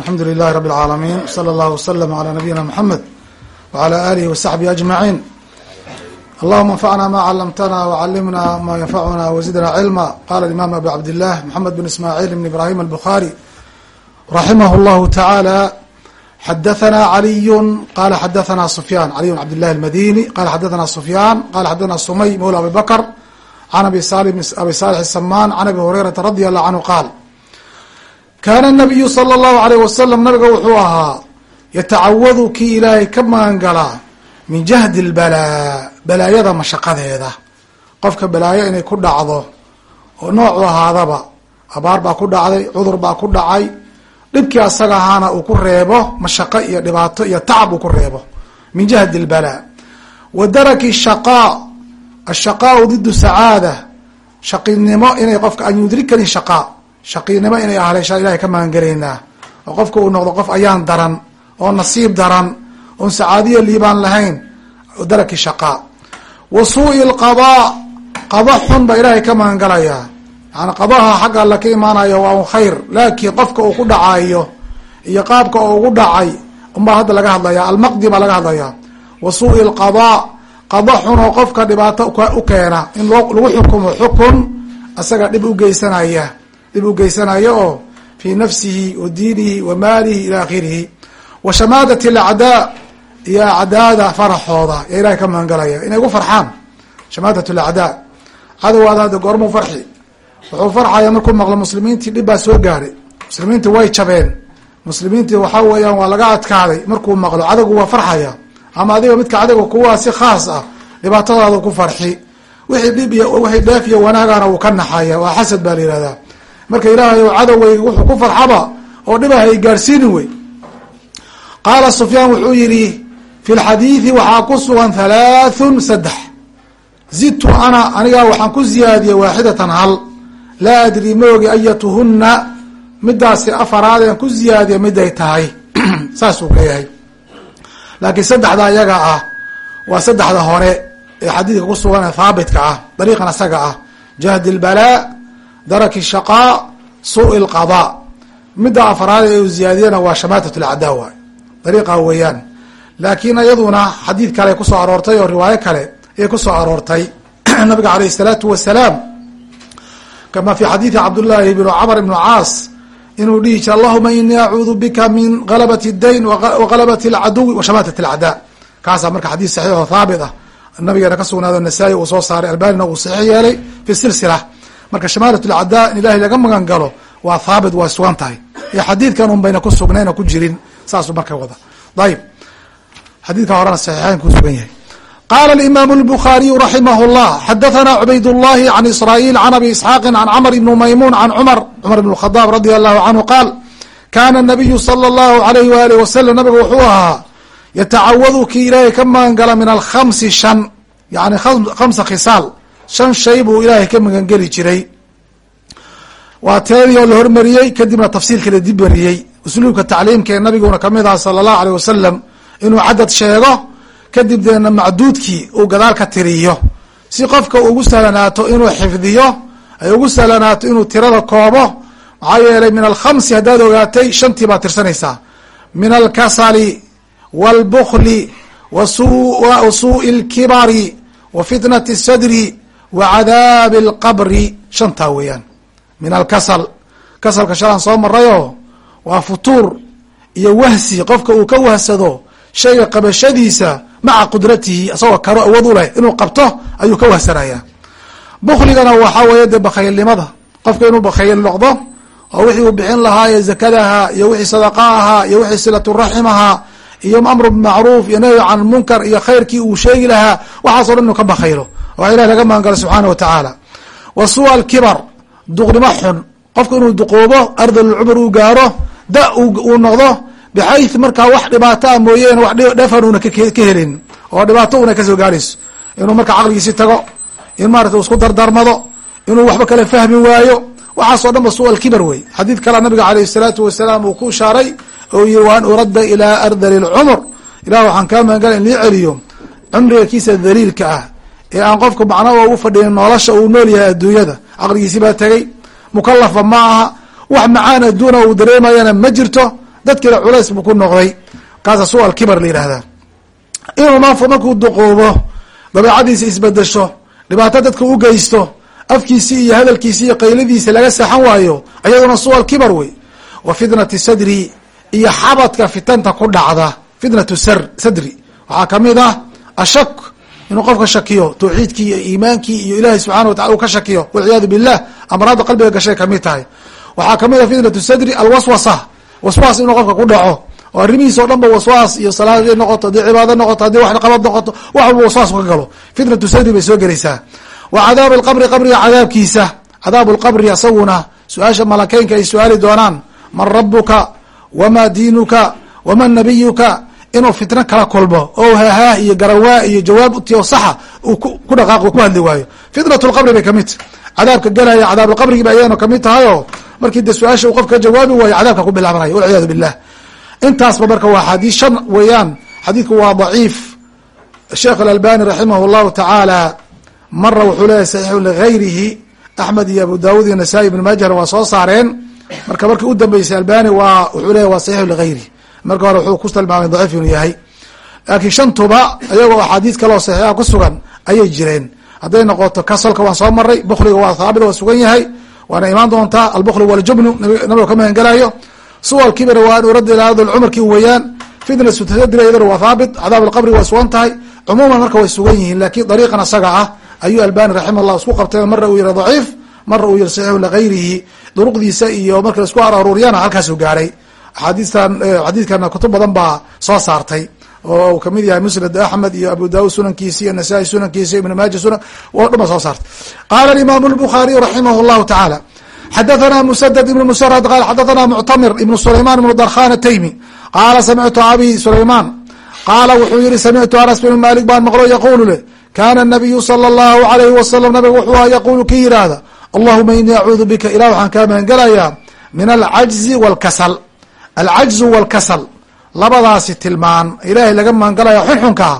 alxamdu lilahi rabi اlcaalamiin slى اllah wslm عlى nabiyina mxamed wعlى alihi وsaxbihi aجmaعin allahuma anfacna ma calamtana wcalimna ma yanfacuna wzidna cilma qala imam abu cabdilah mxamed bn ismaaعil bn ibrahim albukhari raximah اllahu taعalى xadathana caliyu qala xadathana sufyan caliy bn cabd لlahi اlmadini qala xadathana sufyan qala xadathana sumay mawla abi bakr can abi abi salix الsaman can abi hurayrata radi allahu canhu qaal kaana nabiyu sala allahu alayh wasalam nabiga wuxuu ahaa yatacawadu kii ilaahay ka magangalaa min jahdi lbalaa balaayada mashaqadeeda. Qofka balaayo inay ku dhacdo oo noocu ahaadaba abaar baa ku dhacday cudur baa ku dhacay dhibkii asaga ahaana uu ku reebo mashaqo iyo dhibaato iyo tacab uu ku reebo. Min jahdi lbalaa wa daraki shaqaa ashaqaau didu sacaada. Shaqinimo inay qofka an yudrikani shaqaa shaqiinimo inay ahleeshaa ilahay ka magangelaynaa oo qofka uu noqdo qof ayaan daran oo nasiib daran oon sacaadiya liibaan lahayn daraki shaqaa wa suui lqadaa qada xun baa ilaahay ka magangalayaa yani qadaha xagga alla ka imaanayo waa un khayr laakiin qofka uu ku dhacayo iyo qaabka uu ugu dhacay unbaa hadda laga hadlaya almaqdi baa laga hadlayaa. Wa suui lqadaa qada xun oo qofka dhibaato u keena in lagu xukumo xukun isaga dhib ugeysanaya dhib u geysanaya oo fii nafsihi wa diinihi wa maalihi ila akhirihi wa shamaadat alacdaa iyo acdaada faraxooda yaa ilahay ka magangalaya inay gu farxaan. Shamaadat alacdaa. Cadowgaada hadda goormuu farxi. Wuxuu farxaya markuu maqlo muslimiintii dhib baa soo gaaray. Muslimiintii way jabeen. Muslimiintii waxaa weeyaan waa laga adkaaday markuu maqlo. Cadowgu waa farxaya. Ama adiga midka cadowga kuwaa si khaas ah dhibaatadaada ku farxi. Wixii dhib iyo wixii dheef iyo wanaagana wuu ka naxaya. Waa xasad baa la yihahdaa marka ilaahay o cadowgeyga wuxuu ku farxaba oo dhibah ay gaarsiini wey qaala sufyaan wuxuu yihi fi lxadiidi waxaa ku sugan halaathun saddex. Zidtu ana anigaa waxaan ku ziyaadiyey waaxidatan hal. Laa adri moogi ayatuhuna midaasi afaraadeen ku ziyaadiya miday tahay. Saasuu leeyahay laakiin saddexda iyaga ah waa saddexda hore ee xadiidka ku sugan ee haabitka ah dariiqan isaga ah. Jahdi lbalaa daraki shaqaa suu lqadaa midda afraad ee uu ziyaadiyana waa shamaatat lacdaa waay dariiqa weeyaan laakiin iyaduna xadiid kale kusoo aroortay oo riwaayo kale ayay kusoo aroortay nabiga alayh الsalaatu wasalaam kama fi xadiidi cabdullaahi bn camr ibn caas inuu dhihi jira allahuma inii acuudu bika min galabat اdayn wagalabat اlcaduwi wa shamaatat اlacdaa kaasaa marka xadiid saxiix oo haabit ah nabigeena ka sugnaado nasaa-i uu soo saaray albanina uu saxiix yeelay fi silsila marka shamalat lacdaa in ilahay laga magan galo waa thaabit waa sugan tahay. Iyo xadiidkan un bayna ku sugnayn ku jirin saasuu marka wada. Ayib xadiidka horena saxiixeyn ku sugan yahay. Qala alimaamu اlbukhaariyu raximah اllah xadathana cubayd llahi can israa'iil can abi isxaaqin can camr ibni maymuun can cumar cumar ibn khadaab radia allahu canhu qaal kaana anabiyu sala allahu alayh waalih wasalam nabigu wuxuu ahaa yatacawadu kii ilaahay ka magangala min alkhamsi shan yani khamsa khisaal shan shay buu ilaahay ka magangeli jiray. Waa teedii oo la hormariyey kadibna tafsiilka la dibbariyey usluubka tacliimka ee nabiguna ka mid ah sala allahu aleyh wasalam inuu cadad sheego kadib deena macduudkii uu gadaalka tiriyo. Si qofka ugu salanaato inuu xifdiyo ay ugu salanaato inuu tirada koobo maxaa yeelay min alkhamsi haddaad ogaatay shantii baad tirsanaysaa. Min alkasali w albukli wa suui lkibari wa fitnati sadri wa cadaabi اlqabri shantaa weeyaan. Min alkasal. Kasalka shalaan soo marayoo waa futuur iyo wahsi. Qofka uu ka wahsado shayga qabashadiisa maca qudratihi isagoo karo awood u leh inuu qabto ayuu ka wahsanaya bukligana waxaa weeye dee bakhaylnimada. Qofka inuu bakhayl noqdo oo wixii uu bixin lahaa ee zakadaha iyo wixii sadaqa ahaa iyo wixii silaturaxim ahaa iyo amru bimacruuf iyo nahyi can munkar iyo khayrkii uu sheegi lahaa waxaaso dhan inuu ka bakhaylo waa ilahi laga magangalo subxaana watacaala wa suu alkibar duqnimo xun. Qofku inuu duqoobo ardalcumr uu gaaro da uu noqdo bixayu markaa wax dhibaataa ah mooyeen wax dhefan ka helin oo dhibaato una ka soo gaarayso inuu markaa caqligiisi tago in maarata isku dardarmado inuu waxba kale fahmi waayo. Waxaasoo dhan ba suu alkibar wey. Xadiid kalea nabiga aleyh salaatu wasalaam uu ku ishaaray oo yiri waan urada ilaa ardali lcumr ilah waxaan kaa magangala in lii celiyo. Cumriga kiisa ah ee aan qofka macnaba ugu fadhiyin nolosha uu nool yahay adduunyada. Caqligiisi baa tegey mukalafa ma aha wax macaan adduuna uu dareemayana ma jirto dadkiina culays buu ku noqday. Kaasa su alkibar la yihahdaa inuu maanfu markuu duqoobo dabeecadiisa isbedesho dhibaato dadka u geysto afkiisii iyo hadalkiisi iyo qayladiisa laga saxan waayo iyaduna su alkibar wey. Wa fitnati sadri iyo xabadka fitanta ku dhacda. Fitnatu sadri. Waxaa ka mid ah ashak inuu qofka shakiyo tawxiidkii iyo iimaankii iyo ilahi subxana watacala uu ka shakiyo walciyaadu billah amraadda qalbiga gashay ka mid tahay. Waxaa ka mid ah fitnatu sadri alwaswasa waswaas inuu qofka ku dhaco oo arrimihiis o dhan ba waswaas iyo salaad haday noqoto haddii cibaado noqoto haddii wax qabad noqoto wax walba waswaas ka galo. Fitnatu sadri bay soo gelaysaa. Wa cadaabu lqabri qabriga cadaabkiisa cadaabu lqabri asaguna su'aasha malakeynka ay su'aali doonaan man rabuka wama diinuka waman nabiyuka inuu fitno kala kulmo oo hahaah iyo garawaa iyo jawaab utiyo saxa uu ku dhaqaaq ku hadli waayo. Fitnat lqabri bay ka mid tahy cadaabka gelaya cadaabulqabrigi ba ayadana ka mid tahay oo markii de su'aasha uu qofka jawaabi waayo cadaabka ku bilaabanaya walciyaadu billah. Intaasba marka waa xadiis shan weeyaan xadiidku waa daciif. Sheekh alalbani raximah llahu tacaala mara wuxuu leeyahy saxiixu ligayrihi axmed iyo abu daawud iyo nasaa-i ibn maajahna waa soo saareen. Marka markii u dambeysay albani waa wuxuu leeyahy waa saxiixu ligayrihi marka hore wuxuu ku tilmaamay daciif inuu yahay. Laakiin shantuba iyagoo axaadiis kaleo saxiixa ku sugan ayay jireen. Hadday noqoto kasolka waan soo maray bukliga waa haabit waa sugan yahay. Waana imaan doontaa albukli waljubnu nabiga ka magangelayo suwal kibir waa uradilado cumarkii weeyaan fitna sutadira iyadana waa haabit cadaab alqabri waa sugan tahay. Cumuuman marka way sugan yihiin laakiin dariiqan asaga ah ayuu albani raximah llah isku qabtay mara uu yihi daciif mara uu yihi saxiixu ligayrihi duruqdiisa iyo marka la isku aruuriyana halkaasuu gaaray axaadiistan xadiidkana kutub badan baa soo saartay oo uu ka mid yahay musnad axmed iyo abu daud sunankiisi iyo nasaa-i sunankiisi ibn maaja sunan o dhan soo saartay. Qaala imaamu lbukhaariy raximah llahu tacaala xadathana musadad ibn musarad qala xadathana muctamir ibn sulayman ibn darkhan ataymi qaala samictu abi sulayman qaala wuxuu yihi samictu anas bn malik baan maqlo yaqulu leh kana nabiyu sala allahu alayhi wasalam nabiga wuxuu aha yaqulu ki yihahda allahuma inii acuudu bika ilah waxaan kaa magangelayaa min alcajzi walkasal alcajzu walkasal labadaasi tilmaan ilaahay laga magangalaya xunxunkaa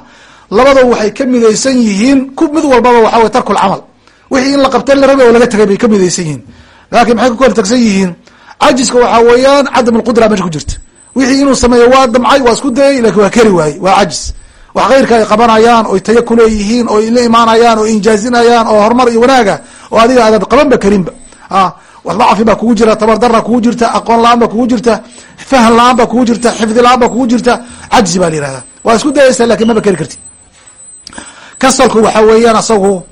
labada waxay ka midaysan yihiin ku mid walbaba waxa wey tarku lcamal wixii in la qabta la rabay oo laga tagay bay ka midaysan yihiin laakiin maxay ku kala tagsan yihiin cajiska waxaa weeyaan cadam lqudra meesha ku jirta wixii inuu sameeyo waa damcay waa isku dayay laakiin waa keri waaye waa cajis wax keyrka ay qabanayaan oy tayo kuleeyihiin oo la imaanayaan oo injaazinayaan oo horumar iyo wanaaga oo adiga aadan qabanba karinba dacfi baa kugu jira tabardara kugu jirta aqoon la'aan ba kugu jirta fahan la'aan ba kugu jirta xifdi la'aan ba kugu jirta cajzi baa la yihahda waa isku dayaysa laakiin maba keri kartid. Kasalku waxa weeyaan asagu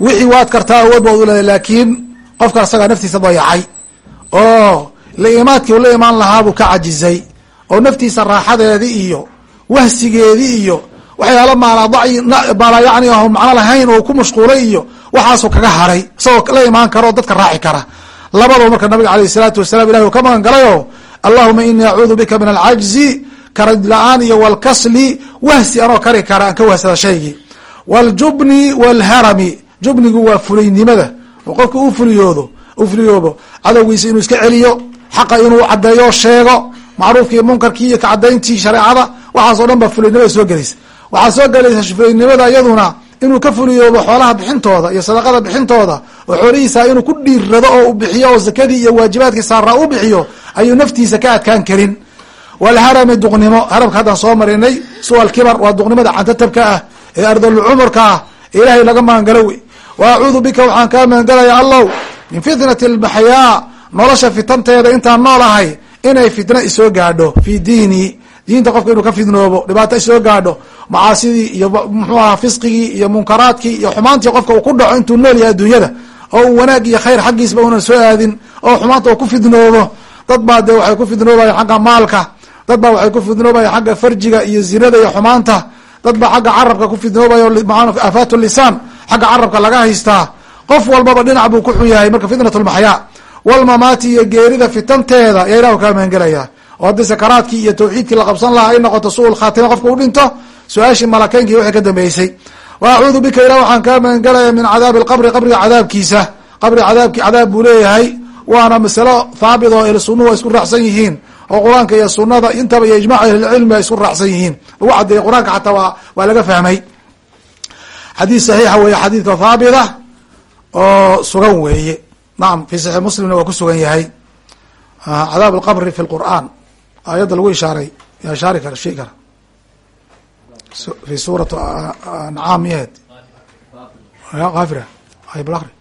wixii waad kartaa awood baad uleeday laakiin qofka asagaa naftiisa dayacay oo la-imaadkii u la imaan lahaabuu ka cajizay. Oo naftiisa raaxadeedii iyo wahsigeedii iyo waxyaala maala yani aho macno lahayn oo ku mashquulay iyo waxaasuu kaga haray isagoo la imaan karo o dadka raaci kara labadaba marka nabiga alayh isalaatu wasalam ilahi uu ka magan galayo allahuma inii acuudu bika min alcajzi karad la'aan iyo walkasli wahsi anoo kari kara aan ka wahsada shaygii waljubni walharami jubnigu waa fulaynimada oo qofka u fuliyoodo u fuliyoobo cadowgiisa inuu iska celiyo xaqa inuu cadeeyo sheego macruufkii munkarkii iyo kacadayntii shareecada waxaas o dhan ba fulaynimada soo gelaysa. Waxaa soo gelaysa fulaynimada iyaduna inuu ka fuliyoobo xoolaha bixintooda iyo sadaqada bixintooda oo xoolihiisa inuu ku dhiirado oo u bixiyo oo zakadii iyo waajibaadkii saaraa u bixiyo ayuu naftiisa ka adkaan karin. Walharami duqnimo. Haramka haddaan soo marinay sual kibar waa duqnimada cantatabka ah ee ardalcumurka ah ilaahay laga magangalo wey wa acuudu bika waxaan kaa magangalaya allow min fitnati almaxyaa nolosha fitanteeda intaan noolahay inay fitna isoo gaadho fi diini diinta qofka inuu ka fidnoobo dhibaato isoo gaadho macaasidii iyo muxuu aha fisqigii iyo munkaraadkii iyo xumaantii qofka uu ku dhaco intuu nool yahay adduunyada oo uu wanaag iyo khayr xaggiisba unan soo aadin oo xumaanta uu ku fidnoobo dad baa dee waxay ku fidnoobayan xagga maalka dad baa waxay ku fidnoobayan xagga farjiga iyo zinada iyo xumaanta dad baa xagga carabka ku fidnoobayo aafaat lisaan xagga carabka laga haystaa. Qof walbaba dhinac buu ku xun yahay marka fitnat lmaxyaa walmamaati iyo geerida fitanteeda ayaa ilahu kaa magangelaya oo haddii sakaraadkii iyo tawxiidkii la qabsan lahaa ay noqoto su'ul khaatima qofka u dhinto su'aashii malakeynkii wixii ka dambeysay. Wa acuudu bika ilah waxaan kaa magangelaya min cadaabi alqabri qabriga cadaabkiisa. Qabri cadaabki cadaab buu leeyahay. Waana masalo haabit oo ahlu ay isku raacsan yihiin oo qur'aanka iyo sunada intaba iyo ijmac ahlilcilmi ay isku raacsan yihiin. Lagu cadeeyey qur'aanka xataa waa waa laga fahmay. Xadiis saxiixa weeye xadiidka haabita oo sugan weeye. Nacam fi saxiix muslimna waa ku sugan yahay. Cadaab alqabri fi lqur'aan aayadda lagu ishaaray yaa ishaari kara shii kara. Fi suurat ancaam miyahed kaafira ay bal akri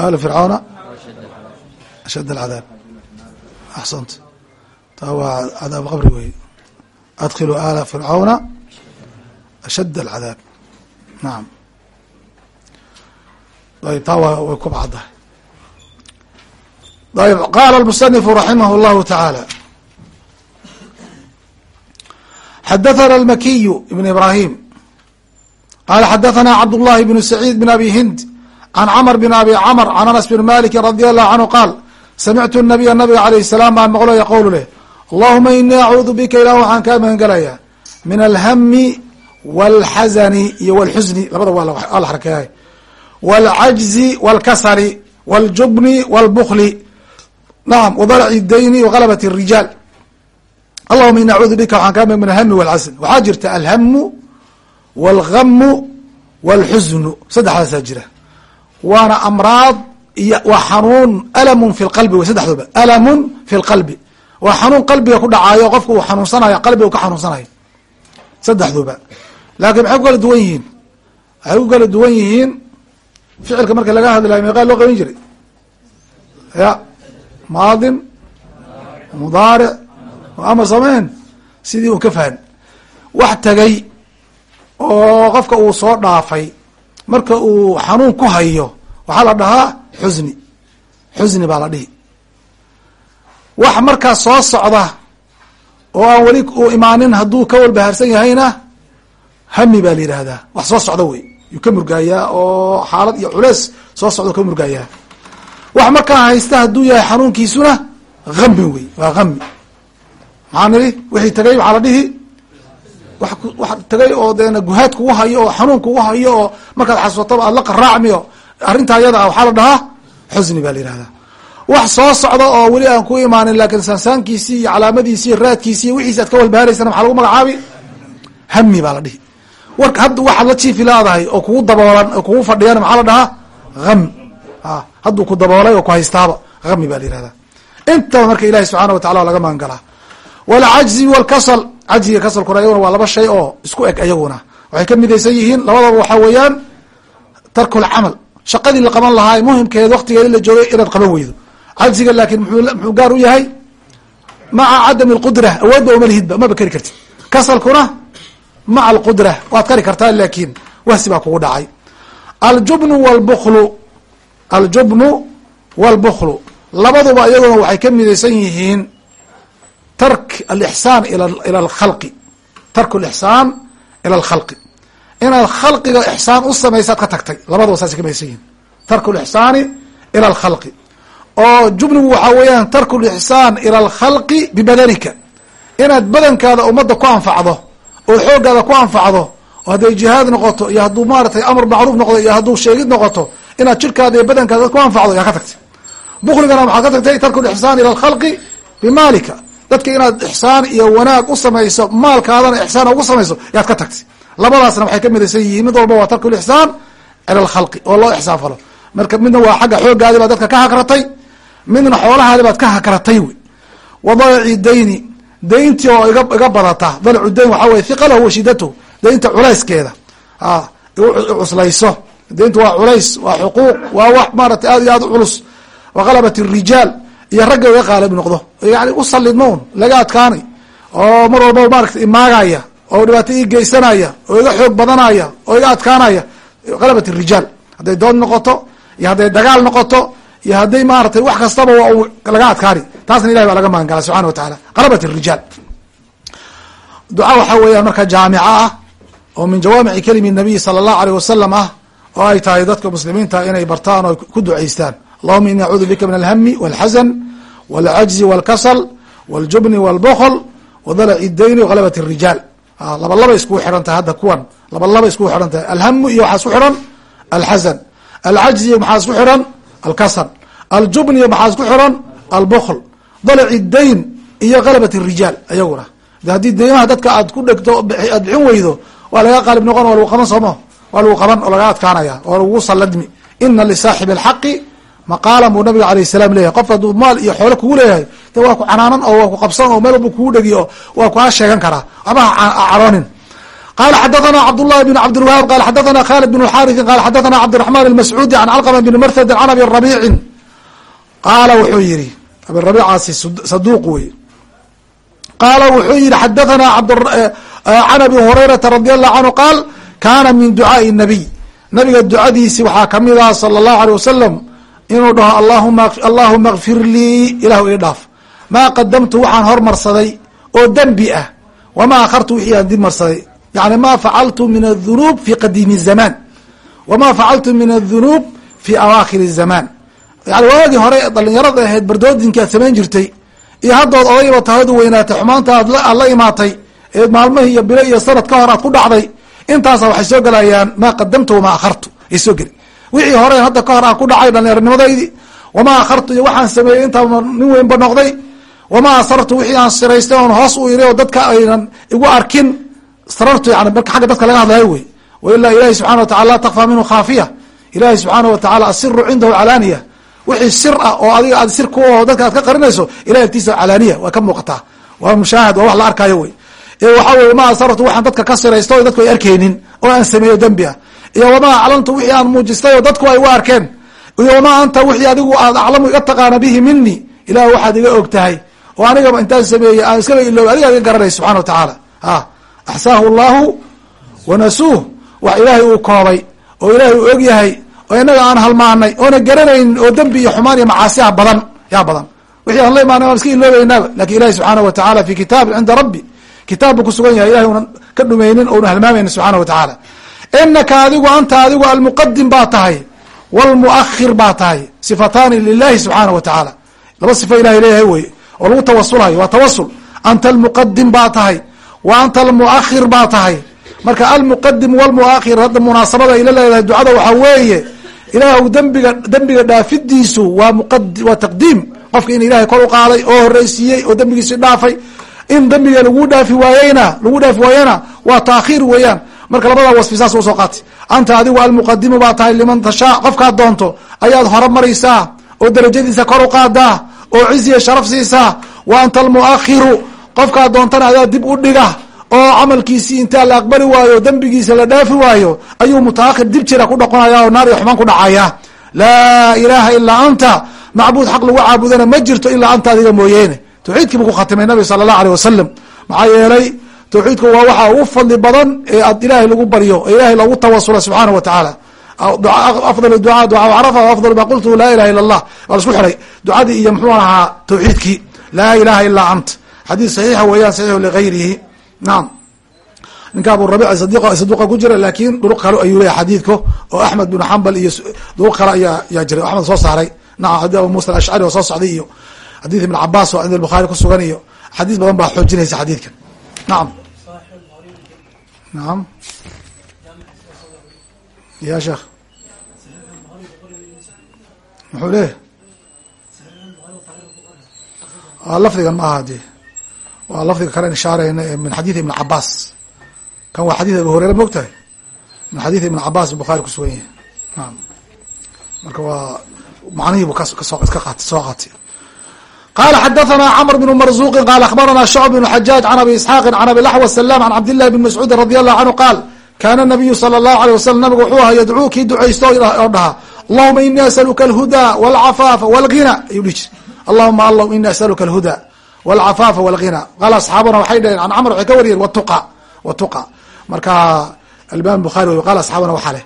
ahlu fircawna ashad alcadaab. Axsant taa waa cadaab qabri wey adkiluu ala fircawna ashad alcadaab. Nacam ayb taa wa way ku bacdahay ayb qala almusanifu raximah اllahu taعaalى xadathana almakiyu ibn ibrahim qala xadathana cabdullahi bn saciid bn abi hind can camr bn abi camr can anas bn maliki radi allahu canhu qaal samictu nabiya nabiga alayh salaam baan maqlo yaqulu leh allahuma inii acuudu bika ilah waxaan kaa magan gelaya min alhami wاlxazani iyo wاlxusni labada waa la xarakeeyay wاlcajzi wاlkasali wاljubni wاlbukli nacam wdalci dayni wagalabat الrijaal allahuma ini acuudu bika waxaan kaa magan min alhami wاlxasan waxaa jirta alhamu wاlgamu wاlxusnu saddexdaasaa jira waana amraad iyo waa xanuun alamun fi lqalbi wey saddexdooba alamun fi lqalbi waa xanuun qalbiga ku dhacaayo qofka uu xanuunsanayo qalbiga u ka xanuunsanayo saddexdooba laakiin maxay ku kala duwan yihiin waxay ku kala duwan yihiin ficilka marka laga hadlayo meeqaa loo qaban jiray. Ya maadin mudaaric amar sameyn sidii un ka fahan. Wax tagay oo qofka uu soo dhaafay marka uu xanuun ku hayo waxaa la dhahaa xusni xusni baa la dhihi. Wax markaa soo socda oo aan weli uu imaanin hadduu ka walbahaarsan yahayna hami baa la yidhaahdaa. Wax soo socda wey yuu ka murgaayaa oo xaalad iyo culeys soo socda ka murgaayaa wax markaa haysta hadduu yahay xanuunkiisuna hami wey waa hami maxaa nidhi? Wixii tagay waxaa la dhihi wa wax tagay oo deena guhaad kugu hayo oo xanuun kugu hayo oo markaad xasuusataba aad la qaraacmiyo arrintaa iyada ah waxaa la dhahaa xusni baa la yihahdaa wax soo socda oo weli aan ku imaanin laakiin saansaankiisii iyo calaamadiisi iyo wixiisi aad ka walbahaaraysana maxaa lagu magacaabi? Hami baa la dhihi warka hadda waxaad la jiifi laadahay oo kugu daboolan oo kugu fadhiyana maxaa la dhahaa? Ham hadduu ku daboolay oo ku haystaaba hami baa la yihahdaa intaba marka ilahi subxaana wa tacala laga magan galaa walcajzi walkasal cajziga kasalkuna ayaguna waa laba shay oo isku eg ayaguna. Waxay ka midaysan yihiin labadaba waxaa weeyaan tarku shaqadii la qaban lahaa muhimkeed waktigeedi la joogay inaad qaban weydo. Cajziga laakiin muxuu gaar u yahay maca cadami lqudra awoodba uma lihidba maba keri kartid. Kasalkuna maca alqudra waad kari kartaa laakiin wahsi baa kugu dhacay aljubnu walbuklu aljubnu walbuklu labaduba iyaguna waxay ka midaysan yihiin tark alixsaan ila alkhalqi tarku lixsaan ila alkhalqi inaad khalqiga ixsaan u samaysaad ka tagtay labadaba saasay ka midaysan yihiin tarku lixsaani ila alkhalqi oo jubnigu waxaa weeyaan tarku lixsaan ila alkhalqi bibadanika inaad badankaada ummadda ku anfacdo oo xooggaada ku anfacdo oo hadday jihaad noqoto iyo hadduu maaratay amar macruuf noqdo iyo hadduu sheegid noqoto inaad jirkaada iyo badankaada ku anfacdo yaa ka tagtay. Bukligana waxaad ka tagtay tarku lixsaan ila alkhalqi bimaalika. Dadka inaad ixsaan iyo wanaag u samayso maalkaadana ixsaan ugu samayso yaad ka tagtay. Labadaasna waxay ka midaysan yihiin mid walba waa tarku lixsaan ila alkhalqi oo loo ixsaan falo. Marka midna waa xagga xooggaadi baad dadka ka hakratay midna xoolahaadi baad ka hakratay wey. Wadalaci dayni dayntii oo iga badata dalacu dayn waxaa weye hiqalahu wa shidatahu daynta culayskeeda cuslayso. Daynta waa culays waa xuquuq waa wax maaratay aad iyo aad u culus. Wa qalabat rijaal iyo ragga iga qaalib noqdo. Yani u salidma un laga adkaanay oo mar walba maarata imaagaya oo dhibaato ii geysanaya oo iga xoog badanaya oo iga adkaanaya. Qalabat rijaal hadday dood noqoto iyo hadday dagaal noqoto iyo hadday maaratay wax kastaba waa u laga adkaani taasna ilahi baa laga magan subxana wa taala qalabat rijaal. Duca waxaa weeyaan marka jaamica ah oo min jawaamici kelimi nabiy sala allahu aleyh wasalam ah oo ay tahay dadka muslimiinta inay bartaan oo ku ducaystaan. Allahuma ini acuudu bika min alhami walxasan walcajzi walkasal waljubni walbokl wadalaci dayni wagalabat rijaal. Laba laba iskugu xihan tahay hadda kuwan. Laba laba iskugu xihan tahay alhamu iyo waxaa isku xihan alxasan alcajzi maxaa isku xihan alkasal aljubni iyo maxaa isku xihan albokl dalaci dayn iyo galabat rijaal ayaguna de haddii deymaha dadka aad ku dhegto aad bixin weydo waa laga qaalib noqon waa lagu qaban sooma waa lagu qaban oo laga adkaanaya oo lagu saladmi ina lisaaxibi alxaqi maqaalan buu nabiga alayh salaam leeyahay qofka hadduu maal iyo xoole kugu leeyahay de waa ku canaanan oo waa ku qabsan oo meel kugu dhegi waa kaa sheegan karaa ama caroonin qala xadathana cabdullahi bn cabdilwahaab qala xadathana khalid bn xariثin qala xadathana cabdiraxman almascuudi can calqama bn marhadin can abi rabiicin qaala wuxuu yihi abi rabiicaasi saduuq wey qaala wuxuu yihi xadathana can abi hurayrata radi allahu canhu qaal kana min ducaai nabiy nabiga ducadiisi waxaa ka mid ah sala allahu alيh wasalam inuu dhaho allahuma kfir lii ilahu ii dhaaf maa qadamtu waxaan hormarsaday oo dembi ah wamaa akhartu wixii aan dib marsaday yani ma facaltu min aلdunuub fi qadiimi الzamaan wama facaltu min aلdunuub fi awaakhir الzamaan yani waagii hore dhalinyarada ahayd bardoodinki aad samayn jirtay iyo haddood odayba tahadu weynaatay xumaanta aad la imaatay ee maalmihii iyo bilo iyo sanad ka hor aad ku dhacday intaasa waxay soo gelayaan maa qadamtu wamaa akhartu ay soo geli wixii hore hadda ka hor aan ku dhacay dhallinyaranimadaydi wamaa akhartu iyo waxaan sameeyey intaa nin weynba noqday wamaa asartu wixii aan siraystay oon hoos u iri oo dadka aynan igu arkin sarartu yani marka xagga dadka laga hadlayo wey. Wailaa ilahi subxana wa tacala laa takfaa minhu khaafiya. Ilahi subxaana wa tacala asiru cindahu calaaniya. Wixii sir ah oo adiga aad sir ku aho dadka aad ka qarinayso ilahi agtiisa calaaniya. Waa ka muuqataa waa mushaahad waa wax la arkaayo wey. Waxaa weye ma asartu waxaan dadka ka siraysto o dadku ay arkeynin oo aan sameeyo dembi ah. Iyo wamaa aclamtu wixii aan muujistay oo dadku ay u arkeen. Iyo wamaa anta wixii adigu aad aclamu iga taqaana bihi mini ilah waxaad iga og tahay oo anigaba intaan sameeyey aan iskaba iloob adigaa iga garanay subxana wa tacaala a axsaahu llahu wanasuuh wax ilaahay uu koobay oo ilaahay uu og yahay oo inaga aan halmaanay oona garanaynin oo dembi iyo xumaan iyo macaasiha badan yaa badan. Wixii aan la imaanay waan iska iloobaynaaba laakiin ilahi subxaana wa tacala fi kitaabin cinda rabbi kitaab buu kusugan yahay ilahay unan ka dhumaynin ouna halmaamaynin subxana wa tacaala. Inaka adigu anta adigu almuqadim baa tahay wlmuahir baa tahay sifataani lilahi subxaana wa tacaala. Laba sifo ilahay leeyahay wey oo lagu tawasulayo waa tawasul anta almuqadim baa tahay wa anta almuahir baa tahay. Marka almuqadim wlmuahir hadda munaasabada ayla leedahay ducada waxaa weeye ilaah dembiga dembiga dhaafidiisu waa muqad waa taqdiim. Qofka in ilahay kor u qaaday oo horeysiiyey oo dembigiisi dhaafay in dembiga lagu dhaafi waayeyna lagu dhaafi waayena waa taakhiir weeyaan. Marka labada wasfi saas u soo qaatay. Anta adigu almuqadimu baa tahay liman tashaa. Qofkaad doonto ayaad horumaraysaa oo darajadiisa kor u qaadaa oo ciziya sharaf siisaa wa anta almuakhiru qofkaad doontana adaa dib u dhiga oo camalkiisii intaa la aqbali waayo dembigiisa la dhaafi waayo ayuu mutaakhir dib jira ku dhaqonaya oo naar iyo xumaan ku dhacaya. Laa ilaaha ilaa anta macbuud xaq lagu caabudana ma jirto ilaa anta adiga mooyeene. Tawxiidkii buu ku khatimay nabi sala allah aleyh wasalam maxaa yeelay tawxiidku waa waxa ugu fadli badan ee ad ilaahay lagu baryo ee ilahay loogu tawasula subxaana wa tacaala afdal ducaa ducaa carafa afdal ma qultu laa ilaha illa allah. Waa lasku xiray. Ducadii iyo muxuu ahaa tawxiidkii. Laa ilaha ilaa ant xadiis saxiixa weeyaan saxiixu ligayrihi naam. Ninka abu rabic saduqa ku jira laakin duruq kale ayuu leyahy xadiidku oo axmed bin xambal iyo duruq kale ayaa yaa jiray. Axmed soo saaray. Naam xadii abu musa alashcari oo soo socday iyo xadiid ibn cabaas oo cinda bukhaari kusugan iyo xadiis badan baa xoojinaysa xadiidkan. Nacam nacam ya sheekh. Muxuu leeyahy lafdigan ma aha de waa lafdiga kalen ishaarayna min xadiid ibn cabaas kan waa xadiid abu hureyre mogtahay min xadiid ibn cabaas bukhaari kusugan yahay. Naam. Marka waa macnihii bu ka soo iska qaat soo qaatay. Qala xadathana cmr bn marzuqi qala akhbarana shcb bn xajaaj can abi isxaaqi can abi laxw salam an cabd llahi bn mascuudi radi allahu canhu qaal kana nabiyu sala allahu alيh wasalam nabigu wuxuu ahaa yadcuu kii ducaysto oo dhaha allahuma ini asaluka alhuda walcafaafa walghina ayuu dhihi jir allahuma allah ini asaluka alhuda walcafaafa walghina qaala asxaabuna waxay dhaheen can camr waxay ka wariyeen watuqa watuqa marka alimam bukhari wey asxaabuna waxa leh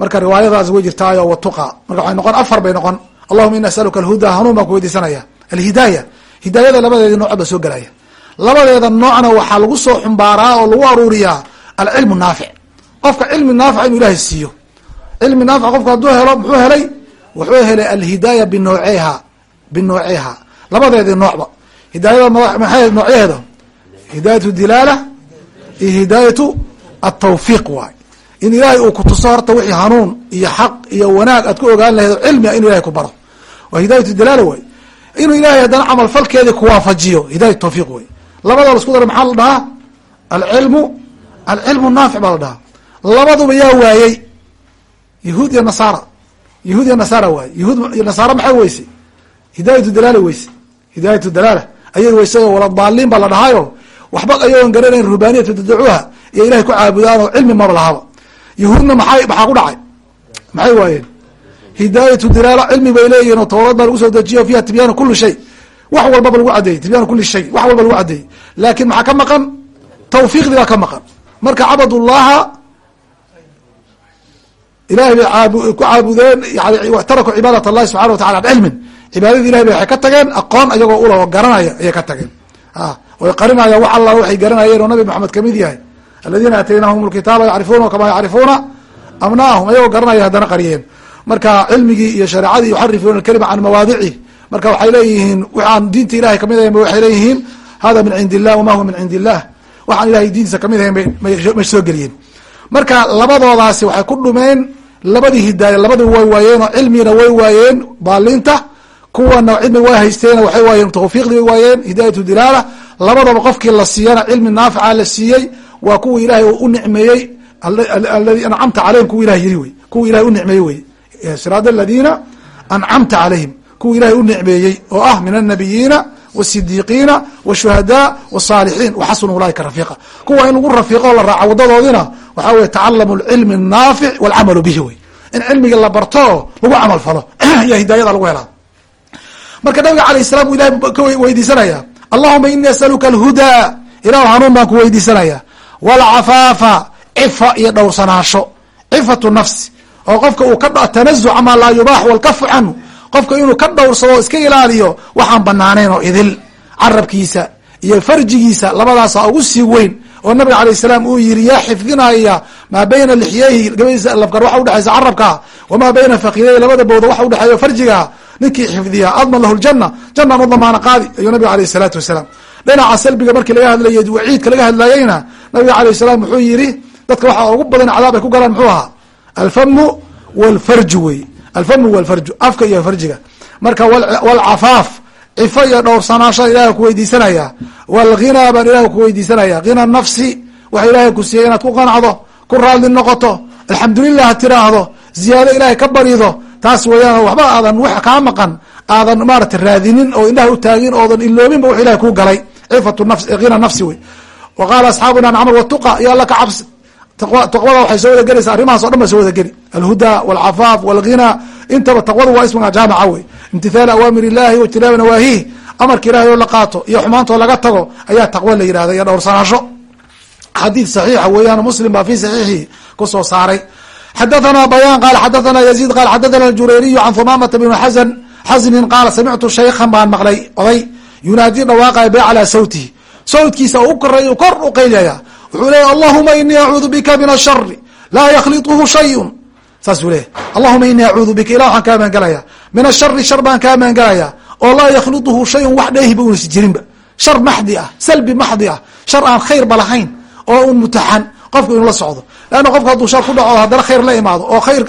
marka riwaayadaas way jirtaayo watuqa marka waxay noqon afar bay noqon allahuma ini asaluka alhuda hanuun baan ku weydiisanaya alhidaaya hidaayada labadeedi nooc ba soo gelaya labadeeda noocna waxaa lagu soo xumbaaraa oo lagu aruuriyaa alcilmu naafic qofka cilmi naafic inuu ilaahay siiyo cilmi naafic qofka hadduu helo muxuu helay wuxuu helay alhidaaya binooceha binooceha labadeedii noocba hidaayada maxay noocyaheeda hidaayatu dilaala iyo hidaayatu atawfiiq waay in ilaahay uu kutuso horta wixii hanuun iyo xaq iyo wanaag aad ku ogaan laheed cilmiga inu ilahay ku baro waa hidaayatu dilaala waay inuu ilahay haddana camal falkeedii kuwaafajiyo hidayat tawfiiq wey labada la isku dara maxaa la dhahaa alcilmu alcilmu naafic baa la dhahaa labaduba yaa waayey yahuud iyo nasaara yahuud iyo nasaara waaye yahuud iyo nasaara maxay weyse hidaayatu dalaala weyse hidaayatu dalaala ayay weyse oo wala daaliin baa la dhahaayo waxba ayagoon garanayn rubaniyata tadacuuha iyo ilahay ku caabudaan oo cilmi maba lahaba. Yahuudna maxay maxaa ku dhacay? Maxay waayeen? Hidaayatu dalaala cilmi bay leeyihiin oo tawrad baa lagu soo dejiyo fiha tibyaanu kuli shay. Wax walbaba lagu cadeeyey tibyaanu kuli shay. Wax walba lagu cadeeyey laakin maxaa ka maqan? Tawfiiqdii baa ka maqan. Marka cabadullaha ilahay bay ku caabudeen yani taraku cibaadat allahi subxana watacala an cilmin cibaadadii ilahay bay waxay ka tageen aqoon iyagoo ula garanaya ayay ka tageen. Way qarinayaan wax alla waxay garanayeen oo nabi maxamed ka mid yahay. Aladiina aataynahum lkitaaba yacrifuuna kama yacrifuuna abnaahum ayagoo garanaya haddana qariyeen. Marka cilmigii iyo shareecadii yuxarifuuna alkalima can mawaadici. Marka waxay leeyihiin waxaan diinta ilahay ka mid ahayn waxay leeyihiin hada min cindi illah wama huwa min cindi illah waxaan ilahay diintiisa ka mid ahayn may soo geliyeen. Marka labadoodaasi waxay ku dhumeen labadii hidaaya labadii way waayeen oo cilmigina way waayeen baaliinta kuwana cilmi way haysteena waxay waayeen tawfiiqdii way waayeen hidaayatu dilaala. Labadaba qofkii la siiyana cilmi naafica la siiyey waa kuwa ilahay u nicmeeyey. Aladi ancamta caleyhim kuwa ilahay yiri wey kuwa ilahay u nicmeeyey wey siraad aladiina ancamta calayhim kuwa ilahay u nicmeeyey oo ah min annabiyiina wasidiiqiina washuhadaa wasaalixiin waxasuna ulaaika rafiiqa. Kuwa in lagu rafiiqo o la raaco wadadoodina waxaa weye tacalamu lcilmi naafic walcamalu bihi wey in cilmiga la barto lagu camal falo. Iyo hidaayada lagu helaa marka nabiga alayh salam u ilahay ka weydiisanaya allahuma ini asaluka alhudaa ilahu hanuun baan ku weydiisanaya. Walcafaafa cifa iyo dhowrsanaasho cifatu nafsi. Oo qofka uu ka tanazuc ama laa yubaax walkafu canhu. Qofka inuu ka dhowrsado iska ilaaliyo waxaan banaanayn oo idil. Carabkiisa iyo farjigiisa labadaasa ugu sii weyn. Oo nabiga alayh salaam uu yiri yaa xifdinaya maa bayna lixyeyhi gabadiisa lafgar waxa udhexaysa carabka wamaa bayna fakideyhi labada bowda waxa udhexeeya farjiga ninkii xifdiya adman lahu ljana janaan u damaana qaadi ayuu nabiga alayh salaatu wasalaam. Dhinaca salbiga markii laga hadlayay waciidka laga hadlayeyna nabiga alayh salaam wuxuu yiri dadka waxaa ugu badan cadaab ay ku galaan muxuu ahaa? Alfamu walfarju wey. Alfamu walfarju afka iyo farjiga. Marka walcafaaf cifo iyo dhowrsanaasha ilahay ku weydiisanaya. Walghinaa baan ilahay ku weydiisanaya. Hina nafsi waxa ilaahay ku siiyey inaad ku qanacdo ku raadli noqoto alxamdulilah tiraahdo ziyaado ilahay ka barido taas weeyaan waxba aadan wax kaa maqan aadan maarata raadinin oo indhaha utaagin oodan iloobinba wax ilahay ku galay. Cifatu hina nafsi wey. Wa qaala asxaabuna nacmal watuqa iyo alla ka cabsi taqwada waxay soo wada gelaysa arrimahaas o dhan ba soo wada geli. Alhudaa walcafaaf walghinaa intaba taqwadu waa ismiga jaamaca wey. Imtithaal awaamir illahi waijtinaabi nawaahiih amarka ilahay oo la qaato iyo xumaantoo laga tago ayaa taqwo la yihahda iyo dhowrsanaasho xadiid saxiixa weeyaan muslim baa fi saxiixi ku soo saaray xadathana bayan qaal xadathana yaziid qaal xadathana jurayriyu can humamata bn xasan xasnin qaala samictu shaykhan baan maqlay oday yunaadi dhawaaqaya be calaa sawtihi sawtkiisa u koray kor u qaylaya wuxuu leeya allahuma inii acuudu bika min ashari laa yakhlituhu shayun saasuu leeyahy allahuma inii acuudu bika ilah waxaan kaa maangelaya min ashari shar baan kaa maangelaya oo laa yakhlituhu shayun wax dheehiba unas jirinba shar maxdi ah salbi maxdi ah shar aan khayrba lahayn oo un mutaxan qofku inuu la socdo leanna qofku hadduu shar ku dhaco haddana khayr la imaado. Oo khayr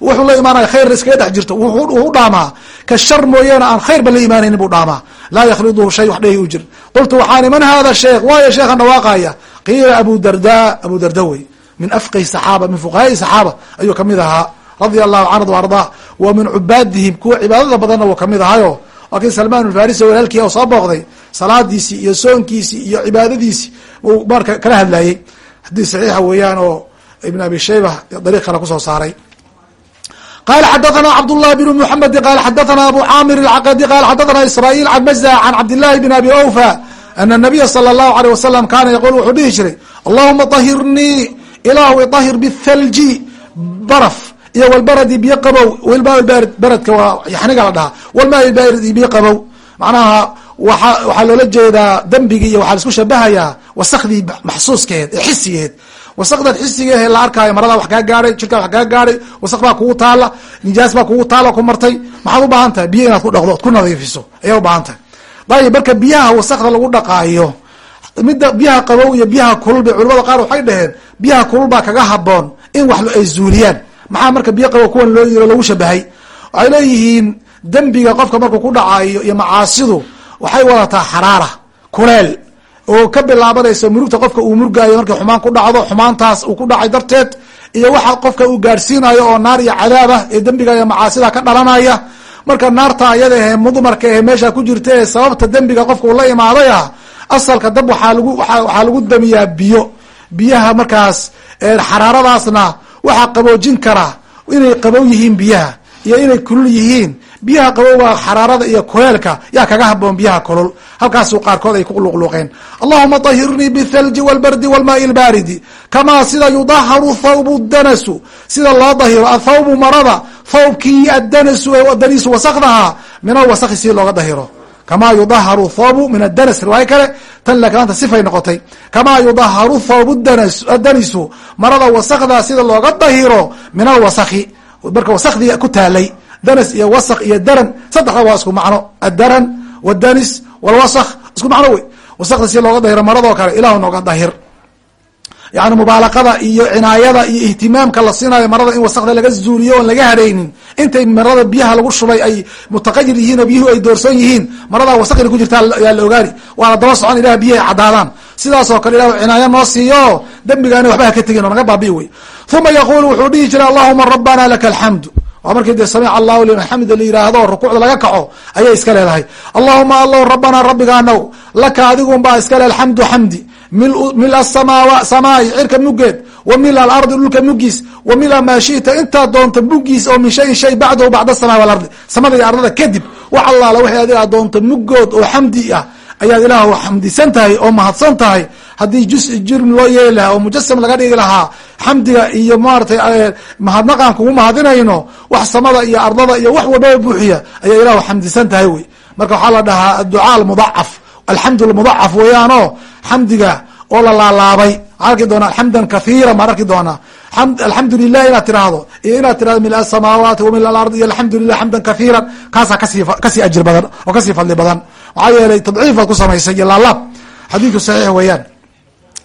wuxuu la imaanaya khayr iskaga dhex jirto. Wuxuu dhaamaa. Ka shar mooyaane aan khayrba la imaanaynin buu dhaamaa. Laa yakhliduhu shay wax dheehi u jir. Qultu waxaani man hada sheekh? Waayo sheekhan dhawaaqaya qiila abu darda abu darda wey. Min afqahi saxaaba min fuqahaai saxaaba. Ayuu ka mid ahaa. Radia allahu canhu ardaa. Wa min cubaadihim. Kuwa cibaadada badanna wuu ka mid ahayo waa kii salmaan alfarisi walaalkii oo soo booqday. Salaadiisii iyo soonkiisii iyo cibaadadiisii uu marka kala hadlayey haddii saxiixa weeyaan oo ibn abi shayba dariiq kale kusoo saaray qala xadathana cabdالlah bn mحamedi qala xadathana abu camir الcaqdi qala xadathana isrاil can mza can cabdillahi bn abi awfa ana الnabiya salى الlahu alيه wasalam kana yaqul wuxuu dhihi jiray allahuma طahirnii ilaahu iطahir bthalji baraf iyo wlbaradi biyo qabow baradka waa yaxniga la dhahaa wlmaa bardi biyo qabow macnaha waa waxaa loola jeedaa dembigii iyo waxaa laisku shabahayaa wasakdii maxsuuskeed ee xisigeed wasakdan xisigeehe la arkaayo marada wax kaa gaadhay jirkaa wax kaa gaadhay wasak baa kugu taala nijaas baa kugu taala ku martay. Maxaad ubaahan tahay biyo inaad ku dhaqdo od ku nadiifiso ayaa ubaahan tahay. Dayib marka biyaha wasakda lagu dhaqaayo midda biyaha qabow iyo biyaha kulul bay culamada qaar waxay dhaheen biyaha kulul baa kaga haboon in wax ay zuuliyaan maxaa marka biyo qabow kuwan loo yiro lagu shabahay? Waxay leeyihiin dembiga qofka markuu ku dhacayo iyo macaasidu waxay wadataa xaraara kuleel oo ka bilaabanaysa murugta qofka uu murgaayo markay xumaan ku dhacdo xumaantaas uu ku dhacay darteed iyo waxa qofka uu gaadhsiinayo oo naar iyo cadaab ee dembiga iyo macaasida ka dhalanaya. Marka naarta ayada ahe mudmarka ee meesha ku jirta ee sababta dembiga qofka uu la imaaday ah asalka dab waxaa lagu waxaa lagu damiyaa biyo. Biyaha markaas xaraaradaasna waxaa qaboojin karaa inay qabow yihiin biyaha iyo inay kulul yihiin biyaha qabowga xaraarada iyo kuleelka yaa kaga haboon biyaha kolol halkaasuu qaarkood ay ku luqluqeen allahuma ahirnii bithalji walbardi walmaai lbaaridi kamaa sida yudaharu thawbu danasu. Sida loo dahiro athawbu marada thawbkii adanasu ee daniisu wasakdahaa min alwasakhi si looga dahiro. Kamaa yudaharu thawbu min adanas riwaayo kale tan laaanta sifay noqotay. Kamaa yudaharu thawbu danisu marada wasakdaa sida looga dahiro min alwasakhi marka wasakdiga ku taalay danas iyo wasak iyo daran. Saddexda waa isku macno. Addaran wadanis walwasak isku macno wey. Wasakda si looga dahiro maradoo kale ilahu nooga dahir. Yani mubaalaqada iyo cinaayada iyo ihtimaamka la siinayo marada in wasakda laga zuuliyo oon laga hadhaynin. Intay marada biyaha lagu shubay ay mutaqayir yihiin oo biyuhu ay doorsoon yihiin maradaa wasakda ku jirta yaa la ogaani waana daba socon ilah biyaha cadaadaan sidaasoo kale ilah cinaayo noo siiyo dembigaani waxba ka tegin oo naga baabi'i wey. Uma yaqulu wuxuu dhihi jiray allahuma rabbana laka alxamdu waa markii dee samic allahu liman xamida la yidhaahdo rukuucda laga kaco ayay iska leedahay. Allahuma allow rabbanaa rabbigaanow laka adigun baa iska le alxamdu xamdi mil asamaawa samaai cirka muggeed wa mil alardi dhulka muggiis wa mila maa intaa doonta muggiis oo min shayin shay bacdahu bacda asamaa walardi samada iyo ardada kadib wax allaala waxay adigaa doonta muggood oo xamdi ah ayaad ilaahu xamdisan tahay oo mahadsan tahay. Haddii jus jurm loo yeeli lahaa oo mujasam laga dhigi lahaa xamdiga iyo maaratay mahadnaqaan kugu mahadinayno wax samada iyo ardada iyo wax walbaba buuxiya ayaa ilahu xamdisan tahay wey. Marka waxaa la dhahaa adducaa almudacaf alxamdu lmudacaf weeyaanoo xamdiga oo la laalaabay waxaa arki doonaa xamdan kathiira maan arki doonaa. Alxamdu lilah inaad tiraahdo iyo inaad tirahdo mil asamaawaati wa mil alard iyo alxamdu lilah xamdan kathiiran kaasaa ka sii ka sii ajir badan oo ka sii fadli badan. Maxaa yeelay tadciifaad ku samaysay iyo laalaab xadiidku saxiix weeyaan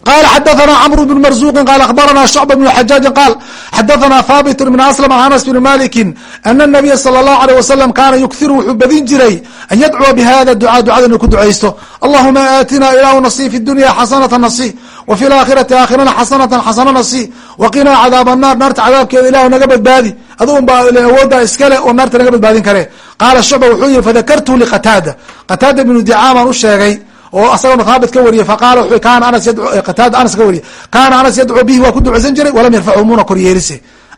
qala xadathana cmr bn marzuqi qala akhbarana shucba bn xajaaji qaal xadathana thaabit bn aslam an anas bn maliki ana nabiya sala allahu aleyh wasalam kaana yukhiru wuxuu badin jiray an yadcuwa bihada ducaa ducada inuu ku ducaysto allahuma aatina ilahu nasi fi dunya xasanata nasi wa fi laakhirati aakhirana xasanatan xasana nasi waqinaa cadaab annaar naarta cadaabkeeda ilahu naga badbaadi adugun baa awooddaa iskale oo naarta naga badbaadin kare qaala shucba wuxuu yihi fadakartu liqataada qataada bnu dicaaman u sheegay oo asagona haabit ka wariyey faqaala kaana anas qataada anas ka wariyey kaana anas yadcuu bihi waa ku ducaysan jiray? Walam yarfachu muuna koryeelise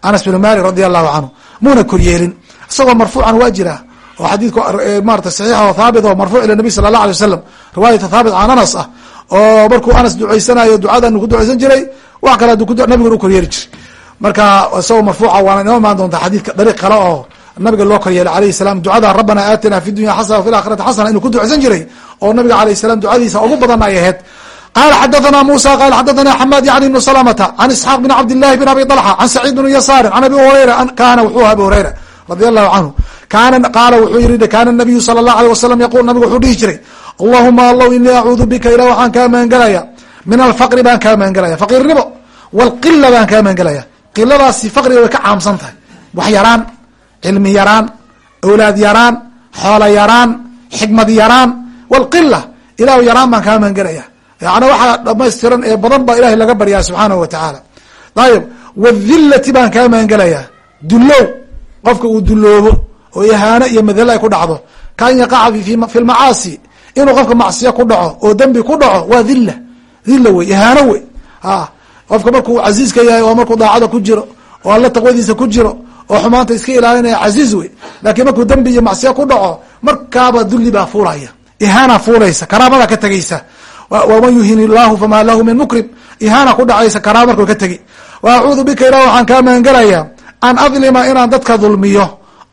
anas bn malik radi allahu canhu muuna koryeelin. Isagoo marfuucan waa jira oo xadiidka marata saxiixa oo haabit oo marfuuc ila nabi sala allah alay wasalam riwaayata haabit can anas ah oo markuu anas ducaysanayo ducadan ku ducaysan jiray wax kale nabiguna u koryeeli jiray. Marka isagoo marfuuca waana inoo imaan doonta xadiidka dariiq kale oo nabiga loo koryeelay alayh salam ducada rabbana aatina fi dunya xasana wafi aakhirati xasana inuu ku ducaysan jiray oo nabiga alayh salaam ducadiisa ugu badan ay ahayd. Qala xadathana musa qala xadathana xamad yani bnu salamata can isxaaq bn cabdillahi bn abi alxa can saciid bni yasaarin can abi hurayra kaana wuxuu abi hurayra radi allahu canhu kaana qaala wuxuu yihi kaana nabiyu sala allahu aleyh wasalam yaqul nabigu wuxuu dhihi jiray allahuma allow inii acuudu bika ilah waxaan kaa maangelaya min alfaqri baan kaa maangelaya faqiirnimo walqila baan kaa maangelaya qiladaasi faqriga way ka caamsan tahay. Wax yaraan cilmi yaraan awlaad yaraan xoolo yaraan xikmad yaraan wاlqila ilahu yaraan baan kaa magangelaya yani waxaa dhamaystiran ee badan baa ilahay laga baryaa subxaanahu wa tacaala ayib wadhilati baan kaa magangelaya dullow qofka uu dulloobo oo ihaano iyo madalo ay ku dhacdo kaan yaqaca fi lmacaasi inuu qofka macsiya ku dhaco oo dembi ku dhaco waa dhilla dhilla wey ihaano wey a qofka markuu casiiska yahay oo markuu daacada ku jiro oo alla taqwadiisa ku jiro oo xumaanta iska ilaalinaya casiiz wey laakiin markuu dembi iyo macsiya ku dhaco markaaba dulli baa fuulaya ihaana fuulaysa karaamada ka tegeysa waman yuhin illahu famaa lahu min mukrim ihaana ku dhacaysa karaama markuu ka tegi. Wa acuudu bika ilah waxaan kaa magangelaya an adlima inaan dadka dulmiyo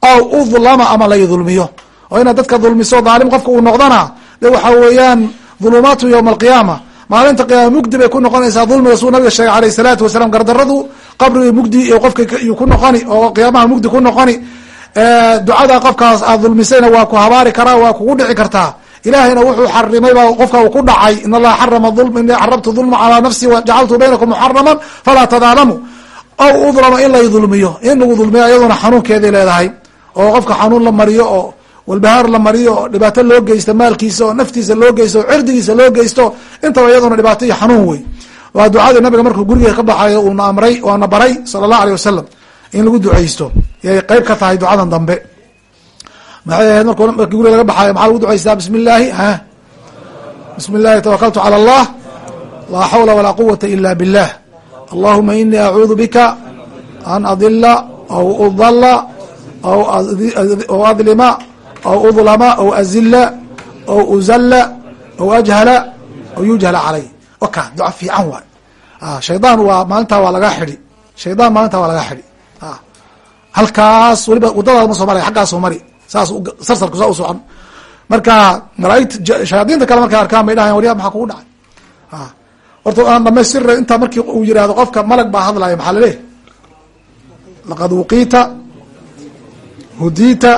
ow udlama ama lay dulmiyo oo inaad dadka dulmiso dhaalim qofka uu noqdana de waxa weeyaan dhulumaatu yowma alqiyaama. Maalinta qiyaama mugdi bay ku noqonaysaa dulmiga suu nabiga sheegay alayh salaatu wasalam gardaradu qabriga mugdi qofka ku noqoni oo qiyaamaha mugdi ku noqoni ducada qofkaas aad dulmisayna waa ku habaari karaa waa kugu dhici kartaa ilahayna wuxuu xarimay baa qofka uu ku dhacay in allaha xarama ulm ini xaramtu dulma calaa nafsi wajacaltu baynakum muxaraman falaa tadaalamu. Aw udlama in lay dulmiyo in lagu dulmiyo iyaduna xanuunkeeday leedahay oo qofka xanuun la mariyo oo walbahaar la mariyo oo dhibaato loo geysto maalkiisa oo naftiisa loo geysto oo cirdigiisa loo geysto intaba iyaduna dhibaato iyo xanuun wey waa ducadii nabiga markuu guriga ka baxayo uuna amray waana baray sala allahu aleyh wasalam in lagu duceysto yay qeyb ka tahay ducadan dambe maxay ahayd marku markii guriga laga baxaayo maxaa lagu duceystaa bismi illaahi a bismi illahi tawakaltu cala allah. Laa xawla walaa quwata ila billah. Allahuma inii acuudu bika an adila aw udala aw adlima aw udlama aw azila aw uzala aw ajhala aw yujhala calay. Waka duca fiican waay. Shaydaan waa maalintaa waa lagaa xidhi. Shaydaan maalintaa waa lagaa xidhi. Halkaas weliba wadadaada ma soo maraya xaggaa soo mari saas sarsalku saa u socon. Marka malaaigta shayaadiinta kale markay arkaan bay dhahayan waryaa maxaa kugu dhacay? Horta aan dhamaystira intaa markii uu yihahdo qofka malag baa hadlaya maxaa laleeyahy laqad wuqiita hudiita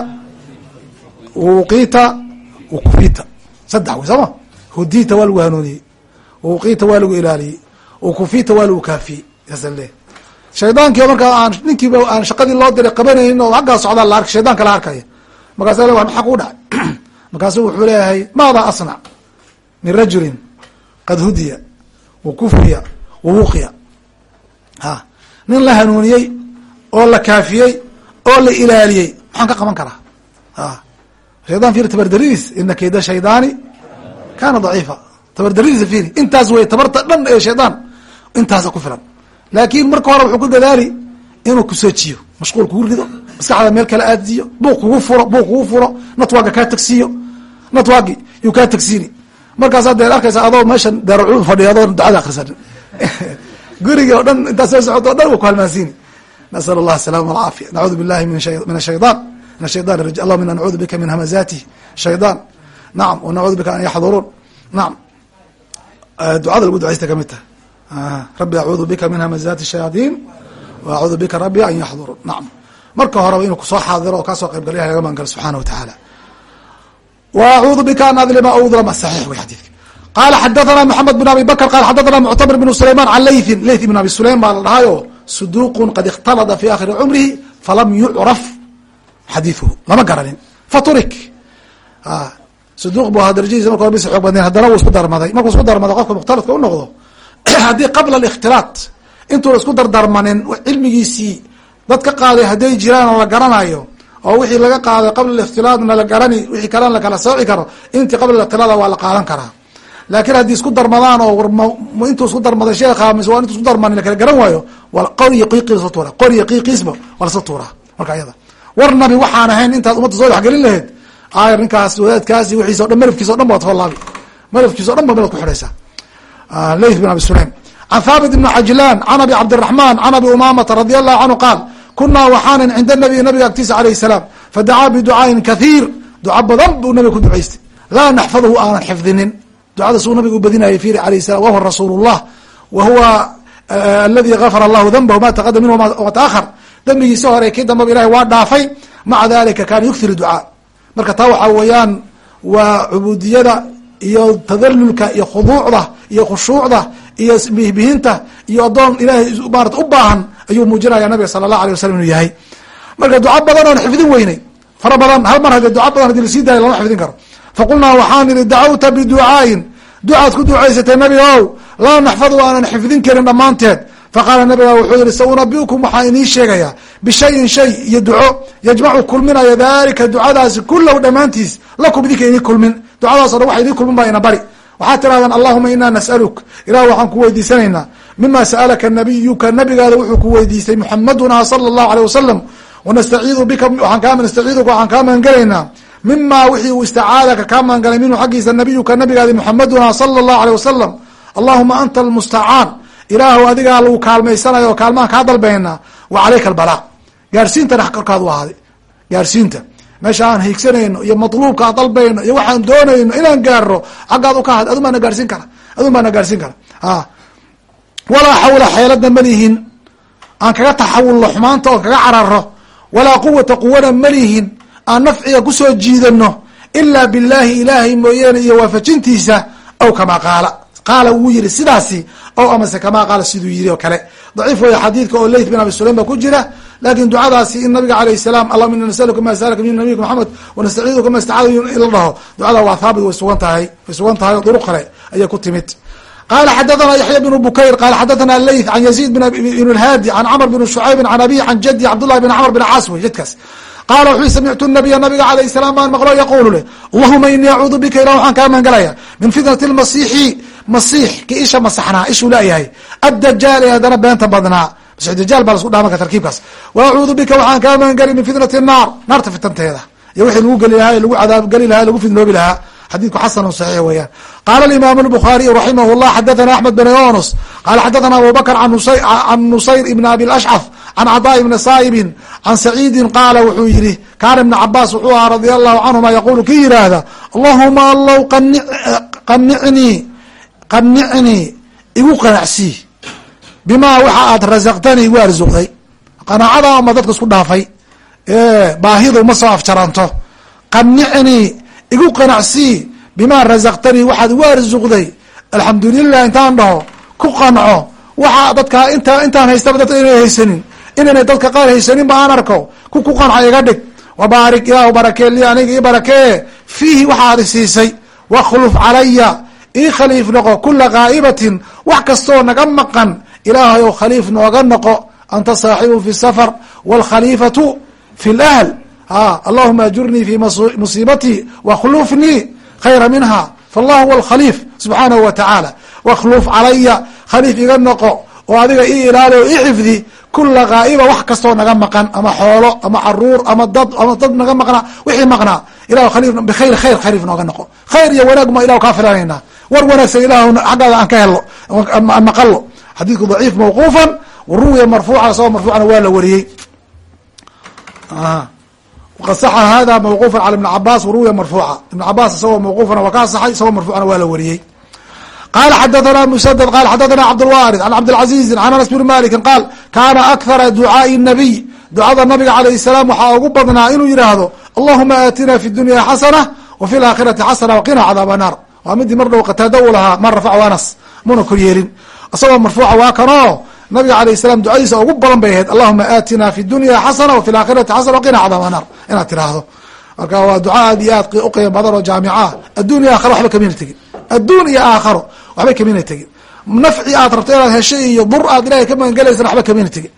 wuqiita ukufita. Saddex wey sooma hudiita waa lagu hanuuniyey wuqiita waa lagu ilaaliyey ukufita waa lagu kaafiyey. Saasa leeyahy shaydaankiiba markaa aan ninkiiba aan shaqadii loo diray qabanaynin oo haggaa socdaa la arkay shaydaanka la arkaya markaasa le maxaa kugu dhacay markaasu wuxuu leeyahay maada asnac min rajulin qad hudiya wa kufiya wa nin la hanuuniyey oo la kaafiyey oo la ilaaliyey maxaan ka qaban karaa? A shaydan firi tabardaridiis ina kayda shaydaani kana daciifa. Tabardaridiisa firi intaas wey tabarta dhan ee shaydaan intaasa ku filan. Laakin marka hore wuxuu ku dadaali inuu kuseejiyo mashquul kugu rido maskaxda meel kale aadiyo buuq kugu furo buuq kugu furo natwaga kaa tagsiiyo natwagi yuu kaa tagsiini. Markaasa dee arkaysa adoo meeshan daarucuud fadhiyo adoo ducada akrisanin gurigi o dhan intaas soo socoto o dhan wa ku halmaansiini. Nasal allah asalama alcaafiya nacuudu billahi min ashaydan min ashaydan raj allahuma ina nacuudu bika min hamazati shaydan nacam wanacuudu bika an yaxduruun. Nacam ducada lagu ducaysta ka mid tahay. Rabbi acuudu bika min hamazati shayaadiin wa acuudu bika rabbi an yaxduruun. Nacam marka horeba inuu ku soo xaadiro oo kaasoo qayb galyaha laga magan galo subxana wa tacaala wa acuudu bika an adlima udlama saxiix wey xadiidka. Qaala xadathana moxamed bin abi bakr qala xadathana muctamir bn sulayman can laythin. Layth ibn abi sulaym baa la dhahayo saduuqun qad ikhtalada fi akhiri cumrihi falam yucraf xadiiduhu lama garanin. Faturik. Saduuq bu ahaa marka hore xoog badnayn haddana wuu isku darmaday. Markuu isku darmaday qofka mukhtalidka u noqdo haddii qabla alikhtilaat intuuna isku dardarmanin cilmigiisii dad ka qaaday hadday jiraan oo la garanayo oo wixii laga qaaday qabla alikhtilaatna la garani wixii kalena lakala sooci karo intii qabla alikhtilaada waa la qaadan karaa. Laakiin haddii isku darmadaan oo intuu isku darmaday sheekha mise waa intu isku darmanin lakala garan waayo waa qoriyo qiiqii la soo tuura qoriyo qiiqiisba waa la soo tuuraa marka ayada war nabi waxaan ahayn intaad umadda soo dhexgelin lahayd aayar ninkaas wadaadkaasi wixiisa o dhan malafkiisa o dhan baad falaabi malafkiisa o dhan ba melad ku xidhaysaa layth bin abi sulaym. Can thaabit ibni cajlaan can abi cabdiraxman can abi umamata radi allahu canhu qaal kunaa waxaanan cinda nabiy nabiga agtiisa alayh salaam. Fadacaa biducaain kathiir. Duca badan buu nabiga ku ducaystay. Laa naxfaduhu aanan xifdinin. Ducada suu nabiga u badinayay firi alayh salam wahuwa rasuul llah wa huwa allahu danbahu ma taqadam minhu ma taahar dembigiisa hore kii dambaba ilahay waa dhaafay. Maca dalika kaana yukthir ducaa. Marka taa waxaa weeyaan waa cubudiyada iyo tadalulka iyo khuduucda iyo khushuucda iyo bihbihinta iyo adoon ilahay maarata u baahan ayuu muujinaya nabiga sala allah alay wasalam inuu yahay. Marka duca badan oon xifdin weynay fara badan hal mar haddii duca badan haddii la sii daayo lama xifdin karo. Faqulnaa waxaan idhi dacawta biducaayin. Ducaad ku ducaysatay nabi ow laa naxfadu aanan xifdin karin dhammaanteed. Faqaala nabiga wuxuu yihi saunabiukum waxaa inii sheegayaa bishayin shay iyo duco yajmacu kulminaya dalika ducadaasi kulahu dhammaantiis lakum idinka inii kulmin. Ducadaaso dhan waxa idii kulmin baa ina bari. Waxaad tirahdaan allahuma inaa nas'aluk. Ilah waxaan ku weydiisanaynaa mima sa'alaka nabiyuka nabigaada wuxuu ku weydiistay muxamaduna sala allahu aleyh wasalam wanastaciidu bika waaan nastaciiduka waxaan kaa magangelaynaa mima wixii uu istacaadaka kaa magangalay minhu xaggiisa nabiyuka nabigaadi muxamaduna sala allahu aleyh wasalam allahuma anta almustacaan ilaahu adigaa lagu kaalmaysanayo oo kaalmahan kaa dalbaynaa wa calayka albalaaq gaarsiintana korkaad u ahaaday gaarsiinta meesha aan hiigsanayno iyo matluubka aan dalbayno iyo waxaan doonayno inaan gaaro xaggaad u ka ahad adun baana gaarsiin kara adun gaarsiin kara a walaa xawla xeeladna malihin aan kaga taxawulno xumaanta oon kaga cararo walaa quwata quwana malihin aan nafciga ku soo jiidano ilaa billahi ilaahay mooyaane iyo waafajintiisa aw kamaa qaala. Qaala wuu yihi sidaasi o amase kamaa qaala siduu yihi oo kale. Daciif weya xadiidka oo leyth bin abi sulaim ba ku jira. Lakin ducadaasi in nabiga alayh salam allahuma ina nasaluka ma salaka min nabiyika maxamed wanastaciiduka ma istacada in la dhaho. Ducada waa thaabit way sugan tahay way sugan tahay oo duruq kale ayay ku timid qala xadathana yaxya bn bukayr qala xadathana leyth an yaziid bn اlhaadi an cmr bn shucayb an abi an jadi cabdالlahi bn cmr bn caas wey jadkaas qaala wuxuu samictu nabiya nabiga alayh salaam baan maqlo yaqulu leh allahuma inii acuudu bika ilah waxaan kaa magangalaya min fitnati lmasiixi masiix ki isha masaxnaa ishuu leeyahay addajaal ee haddana beenta badnaa masix dajaal baa lasku dhaaman ka tarkiibkaas wa acuudu bika waxaan kaa magangeli min fitnati naar naarta fitanteeda iyo wixii lagu geli lahaa lagu cadaab geli lahaa lagu fidnoobi lahaa xadiidku xasanu saxiix weeyaan. Qaala alimaam الbukhariy raximah llah xadathana axmed bn yunus qala xadathana abu bakr can nusayr ibn abi lashcaf can cadaa ibni saa'ibin can saciidin qaala wuxuu yihi kaana ibna cabaas wuxuu ahaa radia allahu canhuma yaqulu ki yidhaahda allahuma allow qanicnii qanicnii igu qanacsii bimaa waxa aad rasaqtanii igu arsuqday qanaacada uma dadka isku dhaafay. Baahidu ma soo afjaranto. Qanicnii igu qanacsii bimaa rasaqtanii waxaad igu arsuqday alxamdulilah intaan dhaho ku qanco. Waxa dadka inta intaan haystaba dadka inay haysanin. Inaynay dadka qaar haysanin ba aan arko. Ku ku qanco iga dhig. Wabaarik ilaahu barakee li aniga ii barakee fiihi waxaad isiisay wakhluf calaya. Ii khaliif noqo kula gaa'ibatin wax kastoo naga maqan. Ilaahay ou khaliif nooga noqo. Anta saaxibu fi safar. Wاlkhaliifatu fi اlahl allahuma ajurnii fi musiibatii wakhlufnii khayra minha. Fallah huwa alkhaliif subxaanahu wa tacaala wakhluf calaya khaliif iga noqo. Oo adiga ii ilaali oo ii xifdi kula gaa'iba wax kastoo naga maqan ama xoolo ama carruur ama dad ama dad naga maqnaa wixii maqnaa ilah khaliif bikhayr khayr khaliif nooga noqo. Khayr iyo wanaag ma ilah kaa filanayna war wanaagsan ilah xaggaada aan ka helo aan maqalo xadiidku daciif mawquufan waruwiya marfuucan isagoo marfuucana waa la wariyey wqad saxa hada mawquufan cala ibni cabaas waruwiya marfuuca ibn cabaas isagoo mawquufana waa ka asaxay isagoo marfuucna waa la wariyey qaala xadathana musadad qala xadathana cabdulwaarid can cabdilcaziizin can anas bni maliki qaal kaana akhara ducaai nabiy ducada nabiga calayh salaam waxaa ugu badnaa inuu yihaahdo allahuma aatina fi dunya xasana wafi laakhirati xasana waqina cadaaba naar waa midii mar dhow qataada uu lahaa man rafachu anas muna koryeelin isagoo marfuuca waa kanoo nabiga alayh salam ducadiisa ugu badan bay ahayd allahuma aatina fi dunya xasana wa fi laakhirati xasana waqina cadaab naar inaad tiraahdo marka waa duca aad iyo aad u qiimo badan oo jaamica adduun iyo aakhira waxba kamina tegin adduun iyo aakharo waxbay kamina tegin nafci aad rabto inaad heshay iyo dur aad ilahay ka magangelaysana waxba kamina tegin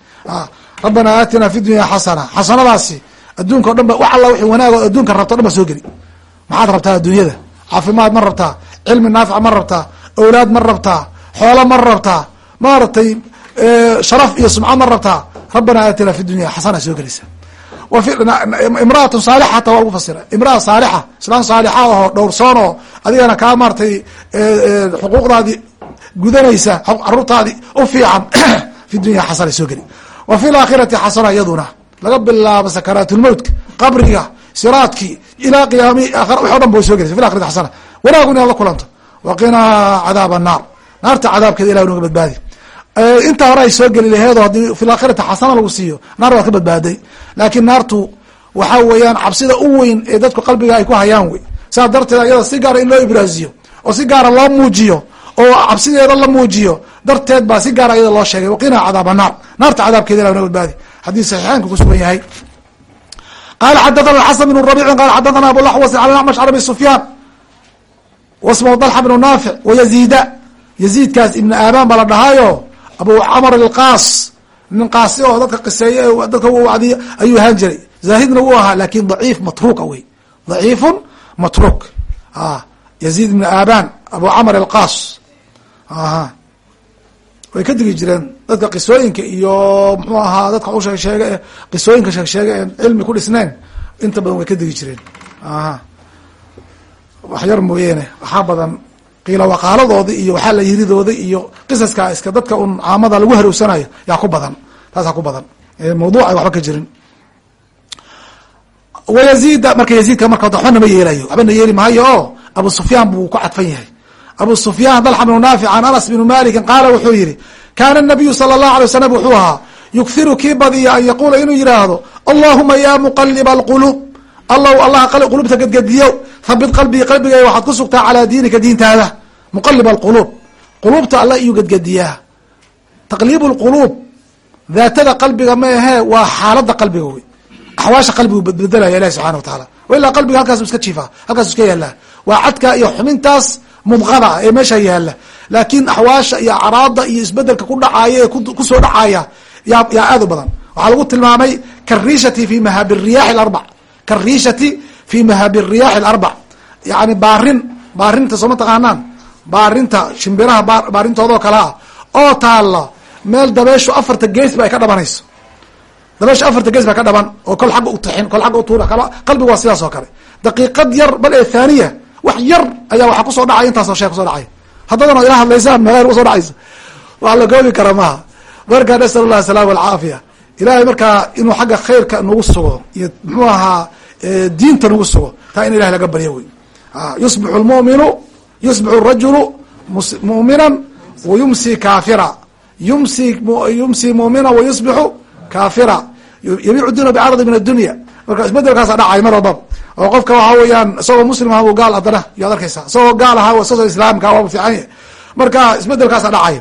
rabbana aatina fi dunya xasana xasanadaasi adduunka o dhan ba wax alla wixii wanaag adduunka rabto dhan ba soo geli. Maxaad rabtaa adduunyada? Caafimaad ma rabtaa? Cilmi naafic ma rabtaa? Awlaad ma rabtaa? Xoolo ma rabtaa? Maaragtay sharaf iyo sumca ma rabtaa rabbana aatina fi dunya xasana soo gelisa imraatun saalixa waa lagu fasira imraa saalixa islaan saalixa aho dhowrsoon oo adigana kaa maaratay xuquuqdaadi gudanaysa caruurtaadi u fiican fi dunya xasana soo geli wa fi laakhirati xasana iyaduna laga bilaabo sakaraatulmowtka qabriga siraadki ilaa qiyaami aakhira wix o dhan ba way soo gelaysa fi lakhirati xasana wanaagu inaad la kulanto waqinaa cadaab annaar naarta cadaabkeeda ilah naga badbaadi intaa hore ay soo geli laheedo haddii fi xasana lagu siiyo naar waad ka badbaaday. Laakiin naartu waxa weeyaan cabsida u weyn ee dadku qalbiga ay ku hayaan wey. Saas darteed ayada si gaara in loo ibraaziyo oo si gaara loo muujiyo oo cabsideeda la muujiyo darteed baa si gaara iyada loo sheegay. Waqinaa cadaab naar. Naarta cadaabkeeda naga badbaadi. Xadiis saxiixaanka kusugan yahay. Qala xadathana xasan bn rabici qala xadathana abulaxwas an acmash can abi sufyaan wasmahu dalxa bnu naafic wayaziida yaziidkaas ibn aabaan baa la dhahaayo abu camr alqaas nin qaasi oo dadka qiseeye dadka wadiy ayuu ahaan jiray. Zaahidna wuu ahaa laakiin daciif matruuka wey daciifun matruuk. Yaziid ibn aabaan abu camr alqaas way ka digi jireen dadka qisooyinka iyo mxuu ahaa dadka u sheegsheege qisooyinka sheegsheege en cilmi ku dhisnayn inta badan way ka digi jireen. Wax yar mooyeene. Waxaa badan qiila waqaaladooda iyo waxaa la yiridooda iyo qisaska iska dadka un caamada lagu harowsanayo yaa ku badan. Taasaa ku badan. Mawduuc waxba ka jirin. Wayaziida marka yaziidka marka waxba nama yeelayo. Waxba na yeeli maayo oo abu sufyaan buu ku cadfan yahay. Abu sufyaan dalxa bnu naafic an anas bnu malikin qaala wuxuu yihi kaana nabiyu sala allahu alay wasalam wuxuu ahaa yughiru kii badiya an yaquula inuu yidhaahdo allahuma ya muqaliba alquluub allow allah qulubta gedgediyo habit qalbii qalbigay waxaad ku sugtaa calaa diinika diintaada. Muqalib alquluub quluubta alla iyuu gedgediyaa taqliib lquluub daatada qalbiga ma ahee waa xaalada qalbiga wey axwaasha qalbigu bedbedelaya ilahi subxana wa taala. Wa ilaa qalbiga halkaasu iska jiifaa halkaasu iska yaalaa waa cadka iyo xumintaas mubqada ee meesha yaalla laakiin axwaasha iyo acraada iyo isbeddelka ku dhacaaya ee ku soo dhacaya yaa aad u badan. Waxaa lagu tilmaamay kariishati fi mahabi riyaxi alarbac kariishati fi mahabi riyaaxi alarbac yani baarin baarinta sooma taqaanaan baarinta shimbiraha baarintoodao kale ah oo taalla meel dabeeshu afarta gees ba ay ka dhabanayso dabeeshu afarta gees baa ka dhaban oo kol xagga utixin kol xagga utuura qalbigu waa sidaas oo kale daqiiqad yar bal ee thaniya wax yar ayaa waxaa ku soo dhacay intaasoo shay ku soo dhacay haddadana ila hadlaysaan meel ku soo dhacaysa wax la goobi kara maaha markaa nasal allah asalaama alcaafiya ilahay markaa inuu xagga khayrka nagu sugo iyo muxuu ahaa diinta nagu sugo. Taa in ilahay laga baryo wey yusbixu lmuminu yusbixu rajulu muminan wayumsi kaafira. Yumsi yumsi mumina wayusbixu kaafira. Yabiicu dina bicaradi min addunya. Marka isbedelkaasa dhacay mar walbaba oo qofka waxaa weeyaan isagoo muslim aha gaal haddana yaad arkaysa isagoo gaal ahaa isagoo islaamka waaba fiican yahy marka isbedelkaasa dhacay.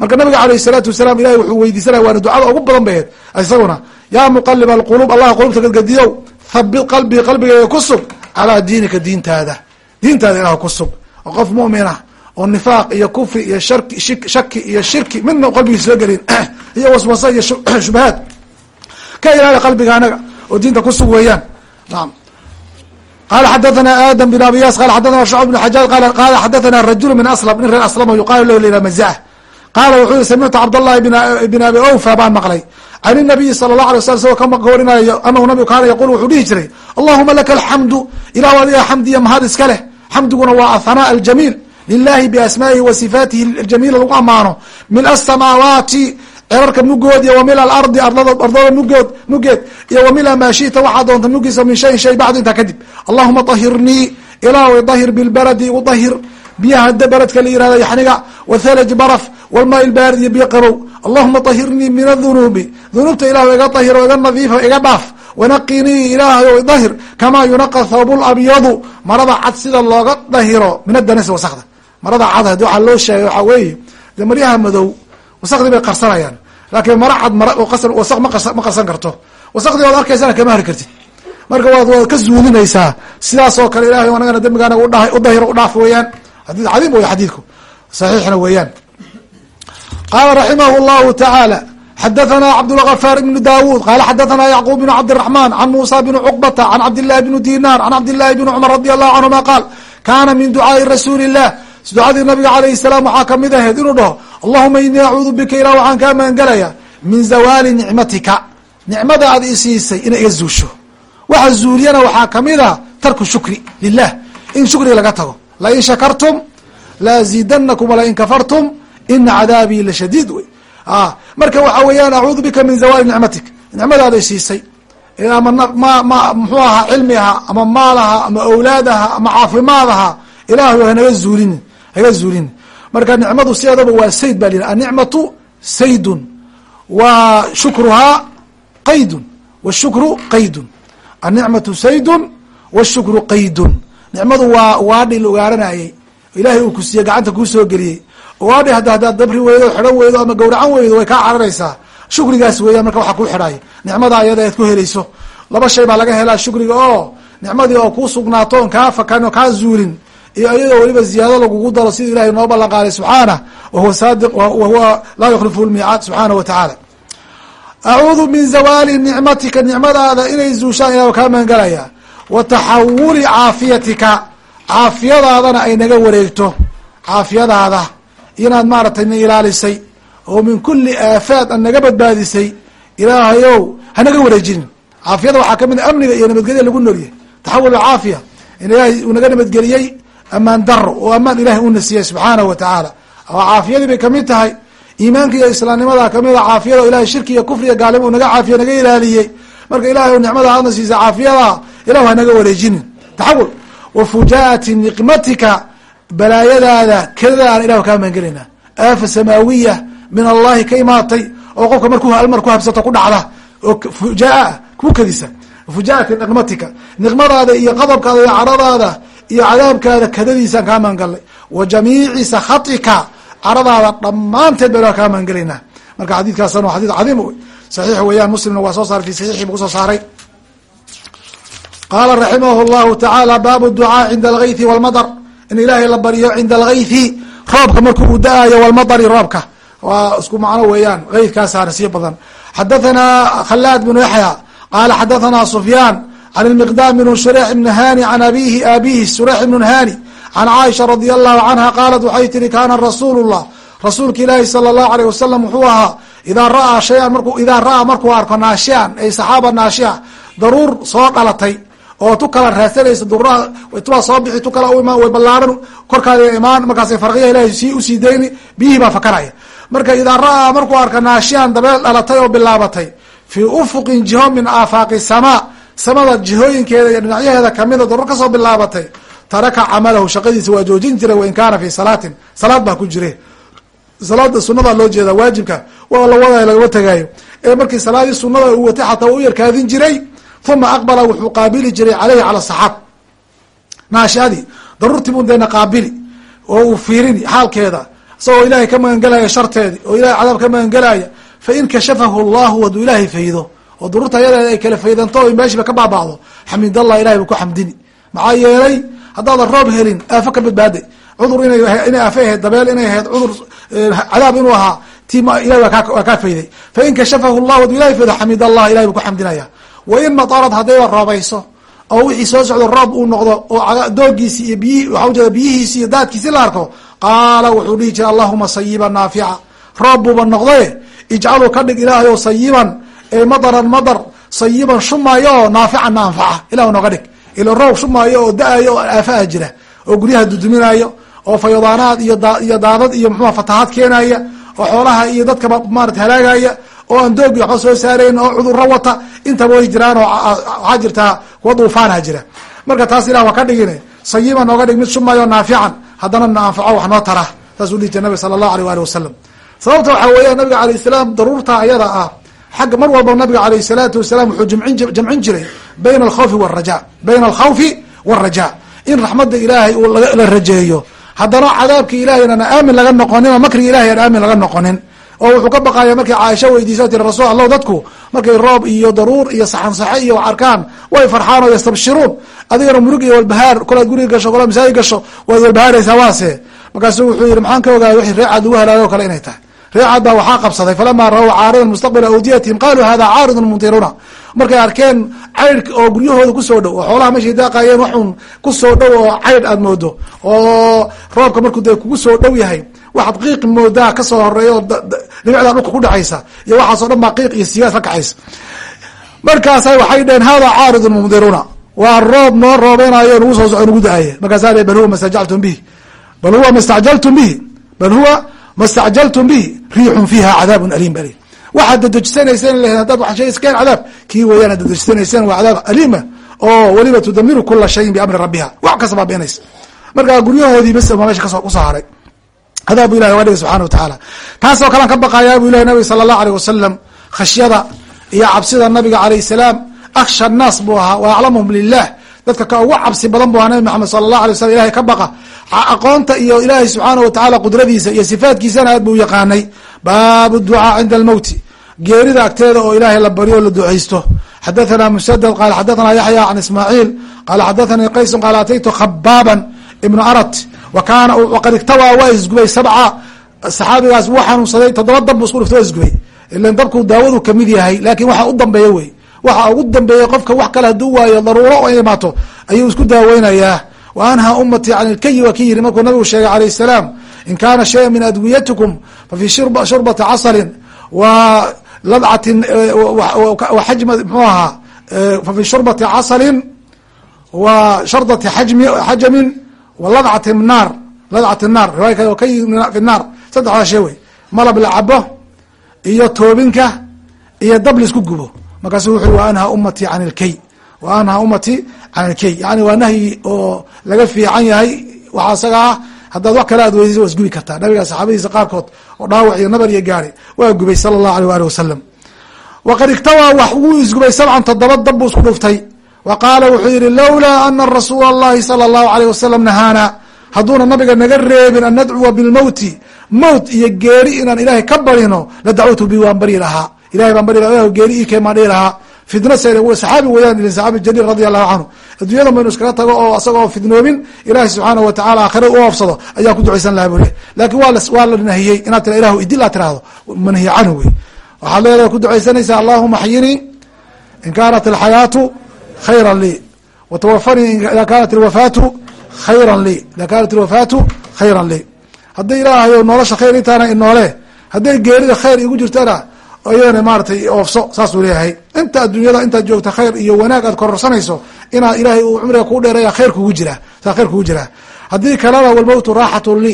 Marka nabiga alayh salaatu wasalaam ilahi wuxuu weydiisanaya waana ducada ugu badan baheed isaguna yaa muqalib alqulub allah qulubta gadgadiyow habit qalbii qalbigeyga ku sug calaa diinika diintaada. Diintaada ilah ku sug oo qof mu'mina oo nifaaq iyo kufri iyo shaki shaki iyo shirki midna qalbigiisa soo gelin iyo waswasa iyo shubahaad. Ka ilaali qalbiga anaga oo diinta ku sug weeyaan. Naam. Qala xadathana adam bin abiyas qala xadathana shucb bn xajaaj qala xadathana rajul min aslam nin reer aslamo yuqaalu lahu lila mazah qaala wuxuu yihi samictu cabdallahi bin abi awfa baan maqlay can inabiyi sala allah alay waslam isagoo ka warinayo anahu nabigu kaana yaqul wuxuu dhihi jiray allahuma laka alxamdu ilah adiga xamdiya mahad iska leh xamdiguna waa ahanaa aljamiil lilahi biasmaa'ihi wa sifaatihi aljamiila lagu amaano mil asamaawaati cerarka mugood iyo wamil alardi ardada mugood mugeed iyo maa shita waxaa doonta mugiisa min shayin shay bacdu intaa kadib allahuma tahirnii ilah idahir bilbaladi igu dahir biyaha beledka la yihahdo yaxniga wathalaj baraf walmaa ilbaarid iyo biyo qabow allahuma tahirnii min adunuubi dunuubta ilah iga dahir o iga nadiifa iga dhaaf wanaqinii ilaahay o dahir kamaa yunaqa thawbu labyadu marada cad sida looga dahiro min adanas wasakda marada cad hadi waxaa loo sheegay waxaa weeye de maryaha madow wasakdii bay qarsanayaan laakiin mara cad wasak ma qarsan karto wasakdii oad arkaysana kama hari kartid marka waad waad ka zuulinaysaa sidaas kale ilahay anagana dembigaana u dahiro u dhaaf weeyaan xadii cadiim wey xadiidku saxiixna weeyaan qala raximah llahu tacaala xadathana cabdاlgafaar ibnu dawuud qala xadathana yacquub bn cabdiلraxman can muusa bn cuqbata can cabdillahi bni dinar can cabdillahi bni cumar radi allahu canhuma qaal kaana min ducaai rasuuli illah ducadii nabiga alayh salaam waxaa ka mid ahayd inuu dhaho allahuma inii acuudu bika ilah waxaan kaa magangelaya min zawaali nicmatika nicmada aad isiisay inay iga zuusho waxa zuuliyana waxaa ka mid a tarku shukri lilah in shukriga laga tago lain shakartum laaziidanakum walain kafartum ina cadaabii lashadiid wey marka waxa weeyaan acuudu bika min zawaali nicmatik nicmadaada isiisay ama ma ma muxuu ahaa cilmi aha ama maal aha ama awlaad aha ama caafimaad aha ilahay hanaga zuulini haga zuulini marka nicmadu sideedaba waa sayd ba lihi anicmatu saydun wa shukruhaa qaydun washukru qaydun anicmatu saydun washukru qaydun nicmadu waa waadhi la ogaaranayey ilahay uu ku siiyey gacanta kuu soo geliyey waadhi hadda haddaad dabri weydo xidhan weydo ama gawracan weydo way kaa cararaysaa shukrigaas weeyaan marka waxaa kuu xidhaaya nicmada ayada aad ku helayso. Laba shay baa laga helaa shukriga oo nicmadii oo kuu sugnaato on kaa fakan oo kaa zuulin. Iyo iyadoo weliba ziyaado lagugu daro sida ilahay noo ballan qaaday subxaanah wahuwa saadiq wahuwa laa yukhlifu lmiicaad subxaanah wa tacaala acuudu min zawaali nicmatika nicmadaada inay zuushaan ilah kaa magangalaya wa taxawuli caafiyatika caafiyadaadana ay naga wareegto. Caafiyadaada inaad maaragtay na ilaalisay oo min kuli aafaad an naga badbaadisay ilaahayow hanaga wareejinin. Caafiyada waxaa ka mid a amniga iyo nabadgelya lagu noolyahay taxawul caafiya in ilaahay uu naga nabadgeliyey amaan daro oo amaan ilahay una siiyey subxaanahu wa tacaala. Oo caafiyadii bay ka mid tahay. Iimaanka iyo islaamnimada ka mid a caafiyada ilahay shirki iyo kufriga gaalimo naga caafiya naga ilaaliyey. Marka ilahay nicmada aadna siisa caafiyada ilahu hanaga wareejinin. Taxawul wa fujaati niqmatika balaayadaada kedada aan ilahu kaa maangelayna aafa samaawiya min allahi ka imaatay oo qofka markuu almar ku habsato ku dhacda oo fujaa ku kadisa fujaati niqmatika. Niqmadaada iyo qadabkaada iyo caradaada iyo cadaabkaada kadadiisaan kaa maangallay wa jamiici sakhatika. Caradaada dhammaanteed ba ilah kaa maangelaynaa marka xadiidkaasna waa xadid cadiim wey saxiix weeyaan muslimna waa soo saaray fi saxiixi buu ku soo saaray. Qaala raximah llahu tacaala baabu ducaa cinda algaythi walmadar in ilaahay la baryo cinda algaythi roobka marku uu da'ayo walmadari roobka. Waa isku macno weeyaan eydkaas harsiyo badan. Xadathana khalaad bnu yaxya qaala xadathana sufyaan can lmiqdam bn shureix ibn hani an abihi abihi shureix ibn hani can caaisha radi allahu canha qaalat waxay tihi kana rasuul llah rasuulka ilaahi sala allahu aleyh wasalam wuxuu ahaa idaa ra'aa shayan marku idaa ra'aa markuu arko naashian ay saxaaba naashia daruur soo dhalatay oo tu kala raadsanaysa dururaha tubaa soo bixi tu kala u way ballaaran korkaada imaan markaasay farqiyaha ilahay sii u sii dayni biyihii baa fakaraya. Marka idaa ra'aa markuu arka naashian dabeel dhalatay oo bilaabatay fii ufuqin jiho min aafaaqi samaa samada jihooyinkeeda iyo dhinacyaheeda kamida daruur ka soo bilaabatay taraka camalahu shaqadiisa waa joojin jiray wain kaana fi salaatin salaad baa ku jire. Salaada sunada loo jeeda waajibka waa la wadayo lagama tegaayo ee markii salaadii sunada uu watay xataa u yarkaadin jiray uma aqbala wuxuu qaabili jiray caleyhi cala saxaab. Naashiadii daruurtii buu deena qaabili oo uu fiirini xaalkeeda isagoo ilaahay ka magangelaya sharteedi oo ilahay cadaab ka magangelaya fain kashafahu llahu haduu ilaahay faydo oo daruurta ayadeeda ay kala faydanto o meeshiiba ka baabacdo xamidallah ilahay buu ku xamdini. Maxaa yeelay haddaadan roob helin aafo ka badbaaday cudur inay aafe ahayd dabeel inay ahayd cudur cadaab inuu ahaa ti ilahi waa kaa fayday. Fain kashafahu llahu haduu ilahay faydo xamid allah ilahay buu ku xamdinaya wain matarad haddayba roobayso oo wixii soo socdo roob uu noqdo oo doogiisi iyo biyihi waxa ujeeda biyihiisi iyo daadkiisi la arko qaala wuxuu dhihi jiray allahuma sayiban naafica. Roob buuba noqdaye ijcalu ka dhig ilaahay oo sayiban ee madaran madar sayiban shumaayo oo naafican na anfaca. Ilah nooga dhig. Ila roob shumaayo oo da'ayo oo aafaha jira oo guryaha duduminayo oo fayadaanaad iyo iyo daadad iyo muxua fatahaad keenaya oo xoolaha iyo dadkaba maarata halaagaya oo aan waxba soo saarayn oo cudurro wata intaba way jiraan oo waxaa jirtaa kuwa duufaanha jira. Marka taas ilah waa ka dhigine sayiban nooga dhig mid shumaayo naafican haddana na anfaco wax noo tara saasuu dhihi jira nabig sala allahu aleyh waali wasalam sababta waxaa weeya nabiga alayh salaam daruurta ayada ah xagga mar walba nabiga alayh salaatu wasalam wuxuu jamcin jiray bayna alkhawfi waraja bayna alkhawfi waraja in raxmadda ilaahay uu la rajeeyo haddana cadaabki ilaahayna na aamin laga noqonin oo makriga ilahay aan aamin laga noqonin oo wuxuu ka baqaya markay caaisha weydiisa tiri rasul allah dadku markay roob iyo daruur iyo saxan saxe iyo arkaan way farxaan oo yastabshiruun. Adigana murug iyo walbahaar kolaad guriga gasho kolaad masaajid gasho waad walbahaaraysaa waase. Markaasu wuxuu yihi maxaan ka ogaaya wixii reecaad lagu halaago kale inay tahay? Reecaad baa waxaa qabsaday falama ra-w caaridan mustaqbila awdiyatihim qaluu hada caaridun mumtiruna markay arkeen caydh oo guryahooda ku soo dhow oo xoolaha meeshay daaqayeen waxun ku soo dhow oo caydh aad moodo oo roobka markuu dee kugu soo dhow yahay waxaad qiiqi moodaa ka soo horreeya oo dhibicda dhulka ku dhacaysa iyo waxaasoo dhan baa qiiq iyo sigaas la kacaysa markaasa waxay dheheen hada caaridun mumdiruna waa roob noo roobeynayo nagu soo soco nagu da'aye markaasa bal huwa mastacjaltum bihi. Bal huwa mastacjaltum bihi. Bal huwa mastacjaltum bihi. Riixun fiiha cadaabun aliim bal waxaad dadejisanayseen l hadaad waashayskeen cadaab kii weeyaan ad dadejisanayseen waa cadaab aliima oo weliba tudamiru kula shayin biamri rabbiha. Wax kasta baabiinaysa markaa guryahoodii bes ma meesha ka soo ku soo haray hadaa bu ilahi waa dhigay subxana watacaala taasoo kalean ka baqayaa bu ilahi nabig sala allahu aleyh wasalam khashyada iyo cabsida nabiga alayh salaam. Akhsha annaas buu ahaa wa aclamuhum lilah dadka ka ugu cabsi badan bu ahaa nabi maxamed sala allah alay wasalam ilahay ka baqa aqoonta iyo ilaahay subxaana watacaala qudradiisa iyo sifaatkiisana aad buu yaqaanay. Baabu ducaa cinda almowti geerida agteeda oo ilaahay la baryo oo la ducaysto. Xadathana musadad qala xadathana yaxya can ismaaciil qala xadathanii qaysun qaala ataytu khabaaban ibnu arat wa kaana waqad igtawaa waa isgubay sabca saxaabigaas wuu xanuunsaday toddoba dab bu isku dhifta waa isgubay. Ilan dabku daawadu ka mid yahay laakin waxa u dambeeya wey. Waxa ugu dambeeya qofka wax kale haduu waayo daruuro o imaato ayuu isku daaweynayaa wa anhaa ummatii can ilkayi waa ki yiri markuu nabigu sheegay alayh salaam in kaana shaya min adwiyatikum fafi shurbati casalin wa ladcatin xajma mxuu ahaa fafi shurbati casalin wa shardati xajamin wa ladcati naar ladcati naar riwaya kale ka fi naar saddexdaa shee wey malab la cabo iyo toobinka iyo dab la isku gubo. Markaasu wuxu wa anhaa ummatii can ilkay wa anhaa ummatii can ilkay yani waa nahyi oo laga fiican yahay waxaa isaga ah haddaad wax kale aad weydisa waa isgubi kartaa. Nabiga saxaabadiisa qaarkood oo dhaawac iyo nabar iyo gaari waa gubay sala allahu aleyh ali wasalam waqad igtawaa wax wuu isgubay sabcan toddoba dab buu isku dhuftay wa qaala wuxuu yihi lowlaa ana rasuula allahi sala allahu aleyh wasalam nahaana. Hadduuna nabiga naga reebin an nadcuwa bilmowti mowt iyo geeri inaan ilaahay ka barino la dacwtu bi waan baryi lahaa. Ilahay baan bari laha geeri ikeen baan dhihi lahaa. Fitna se saxaabi weyaan saxaabi jaliil radi allahu canhu addunyada maynu iskaga tago oo isagoo fidnoobin ilaahi subxaanahu watacala aakhira u oofsado ayaan ku ducaysan laha bule laakiin waa waa la nahiyey inaad tira ilahu idil aad tirahdo manhiy canhu wey waxaad leedahay ku ducaysanaysaa allahuma axyinii in kaanat alxayaatu khayra lii watawafanii ida kaanat alwafaatu khayra lii ida kaanat alwafaatu khayra lii hadday ilaahayo nolosha khayr intaana inoole hadday geerida khayr igu jirtana iyadana maaratay oofso saasuu leeyahay. Inta adduunyada intaad joogta khayr iyo wanaag aad kororsanayso inaa ilaahay uu cumriga kuu dheereeya khayr kugu jiraa saa khayr kugu jiraa haddii kalena walmowtu raaxatu li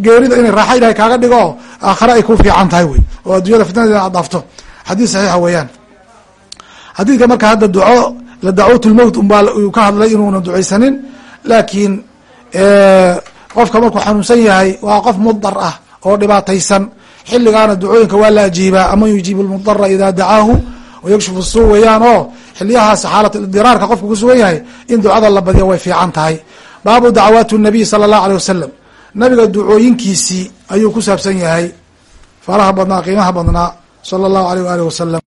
geerida inay raaxa ilahay kaaga dhigo aakhare ay ku fiican tahay wey oo addunyada fitnadeeda aad dhaafto. Xadiis saxiixa la dacwat lmowt unbaa uu ka hadlay inuuna ducaysanin. Laakiin qofka markuu xanuunsan yahay waa qof mudar ah oo dhibaataysan. Xiligaana ducooyinka waa la ajiibaa. Aman yujiibu lmudara ida dacaahu wayakshifu suu weeyaan oo xiliyahaas xaalat diraarka qofka kusugan yahay in ducada la badiyo way fiican tahay. Baabu dacwaat nabiy sala allahu aleyh wasalam nabiga ducooyinkiisii ayuu ku saabsan yahay. Faraha badnaa qiimaha badnaa sala allahu aleyh waalihi wasalam